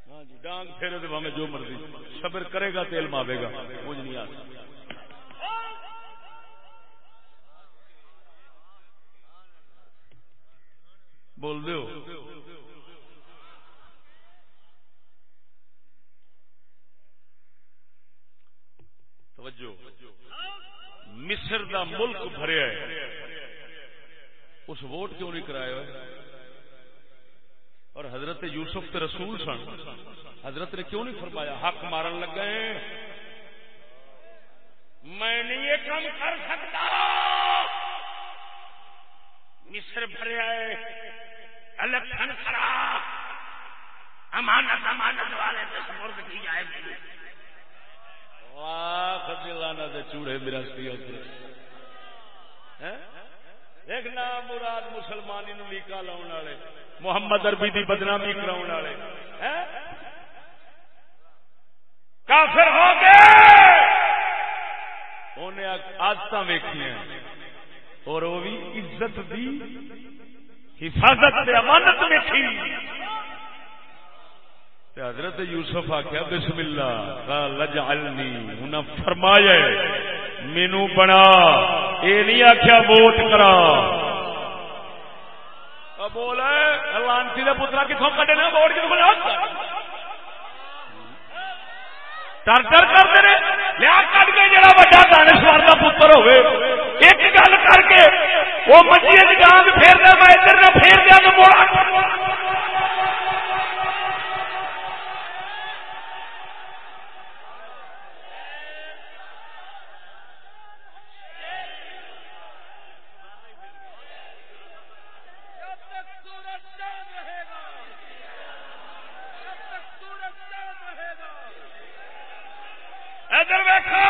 ہاں جی ڈانگ پھیرے تو ہمیں جو مرضی۔ صبر کرے گا تو علم آئے گا۔ کچھ نہیں آ بول دو توجہ مصر دا ملک بھریا ہے۔ اس ووٹ کیوں نہیں کرایا ہوئے؟ اور حضرت یوسف کے رسول سن، حضرت نے کیوں نہیں فرمایا؟ حق مارن لگ گئے میں نہیں یہ کام کر سکتا۔ مصر بھریا ہے۔ الیکشن کرا امانت امانت والے سپرد کی جائے۔ گی واہ دلانا دے چوڑے براستی ہوتے ایک نام مراد مسلمانی نو لیکا لاؤن والے، محمد عربی دی بدنامی کراؤن والے۔ کافر ہو گئے انہیں آدت ویکھی اور وہ بھی عزت دی حفاظت امانت ویکھی۔ حضرت یوسف آخیا بسم اللہ قال، لجعلنی۔ انہاں فرمایا مینو بنا۔ اے نہیں آخیا ووٹ کرا۔ بول لانسی کا پترا کتوں کٹے نا، ووٹ کتوں بنا ڈر ڈر کرتے رہے لیا کٹ کے جڑا بڑا دانشور کا پتر ہوے ایک گل کر کے، وہ منجی ڈانگ پھیر دیا میں ادھر نہ پھیر دیا تو موڑا ادھر ویکو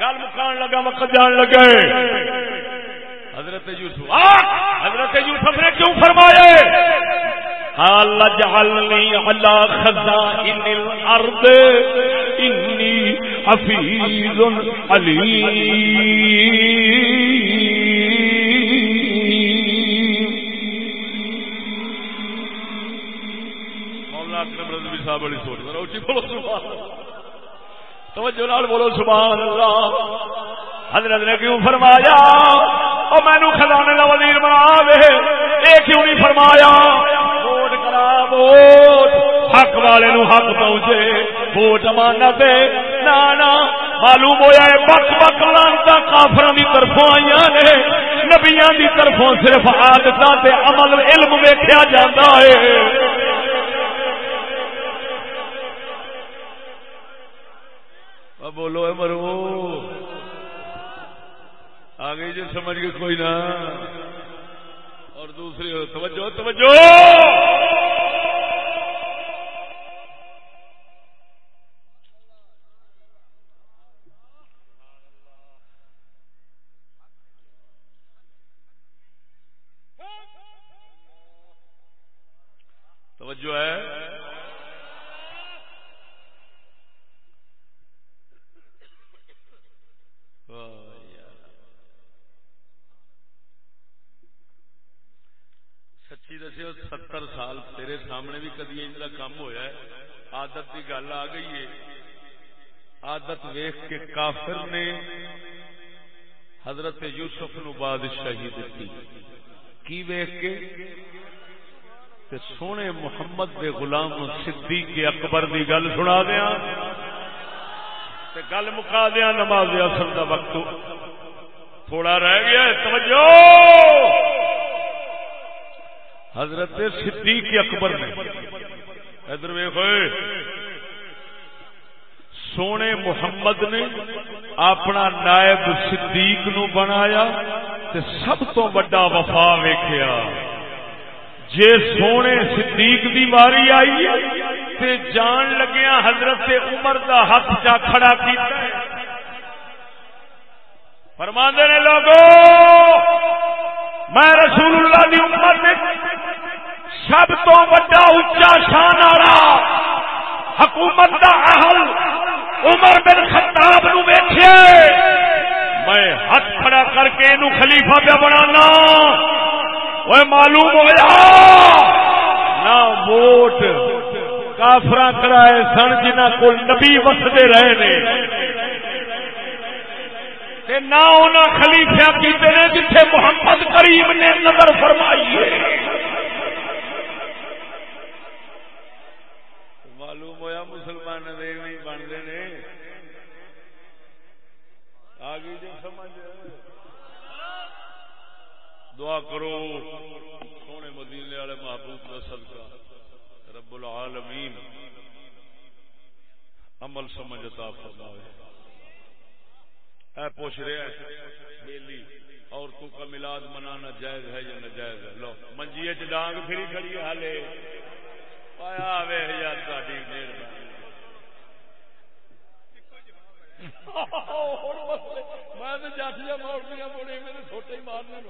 گل مکان لگا وقت جان لگے۔ حضرت یوسف حضرت یوسف نے کیوں فرمایا؟ قال جعلني على خزائن الارض اني حفيظ عليم مولا اکرم رضوی صاحب بڑی سوچ، ذرا اونچی بولو، سبحان اللہ۔ توجہ نال بولو، سبحان اللہ۔ حضرت نے کیوں فرمایا؟ او مینو خزانے کا وزیر بنا دے۔ اے کیوں نہیں فرمایا؟ ووٹ کرا، ووٹ۔ حق والے نو حق پہنچے۔ ووٹ امانت نا نا، معلوم ہوا ہے بک بک لانتا کافر دی طرفوں آئی نے۔ نبیاں دی طرفوں صرف آدت عمل، علم ویکیا جاتا ہے۔ بولو مرو۔ آگے جو جی، سمجھ کے کوئی نہ۔ اور دوسری توجہ توجہ! کافر نے حضرت یوسف نو بادشاہی دیتی کی ویخ کے؟ تے سونے محمد دے غلام صدیق اکبر دی گل سنا دیا تے گل مکا دیا نماز اثر دا وقت۔ تھوڑا رہ گیا توجہ! حضرت صدیق اکبر نے۔ ادھر ویخ سونے محمد نے اپنا نائب صدیق نو بنایا تے سب تو بڑا وفا ویخیا جے سونے صدیق دی واری آئی تے جان لگیا حضرت عمر دا ہاتھ چا کھڑا کیتا ہے۔ فرماندے نے لوگوں میں رسول اللہ دی امت میں سب تو بڑا اچا شان والا حکومت دا اہل عمر بن خطاب نو ویکھے میں ہاتھ کھڑا کر کے اینو خلیفہ پہ بنانا۔ وہ معلوم ہوا نہ ووٹ کافر کرائے سن جنہ کو نبی وسدے رہے نے۔ تے نہ انہاں خلیفہ کیتے نے جتھے محمد کریم نے نظر فرمائی ہے معلوم ہویا مسلمان دے نہیں بنتے نے آگے جو سمجھ دعا کرو، سونے مدینے والے محبوب کا صدقہ۔ رب العالمین عمل سمجھتا فرماوے۔ اے پوچھ رہے ہیں بیلی عورتوں کا میلاد منانا جائز ہے یا ناجائز ہے؟ لو، منجیے چ ڈانگ پھری کھڑی ہے حالے۔ آیا وے یار تاری مہربانی میں تو جٹ جا موڑ دیا میرے چھوٹے ہی مارنے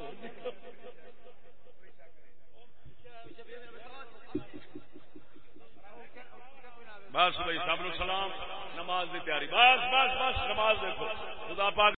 بس بھائی سب نو سلام نماز دی تیاری بس بس بس نماز دیکھو خدا پاک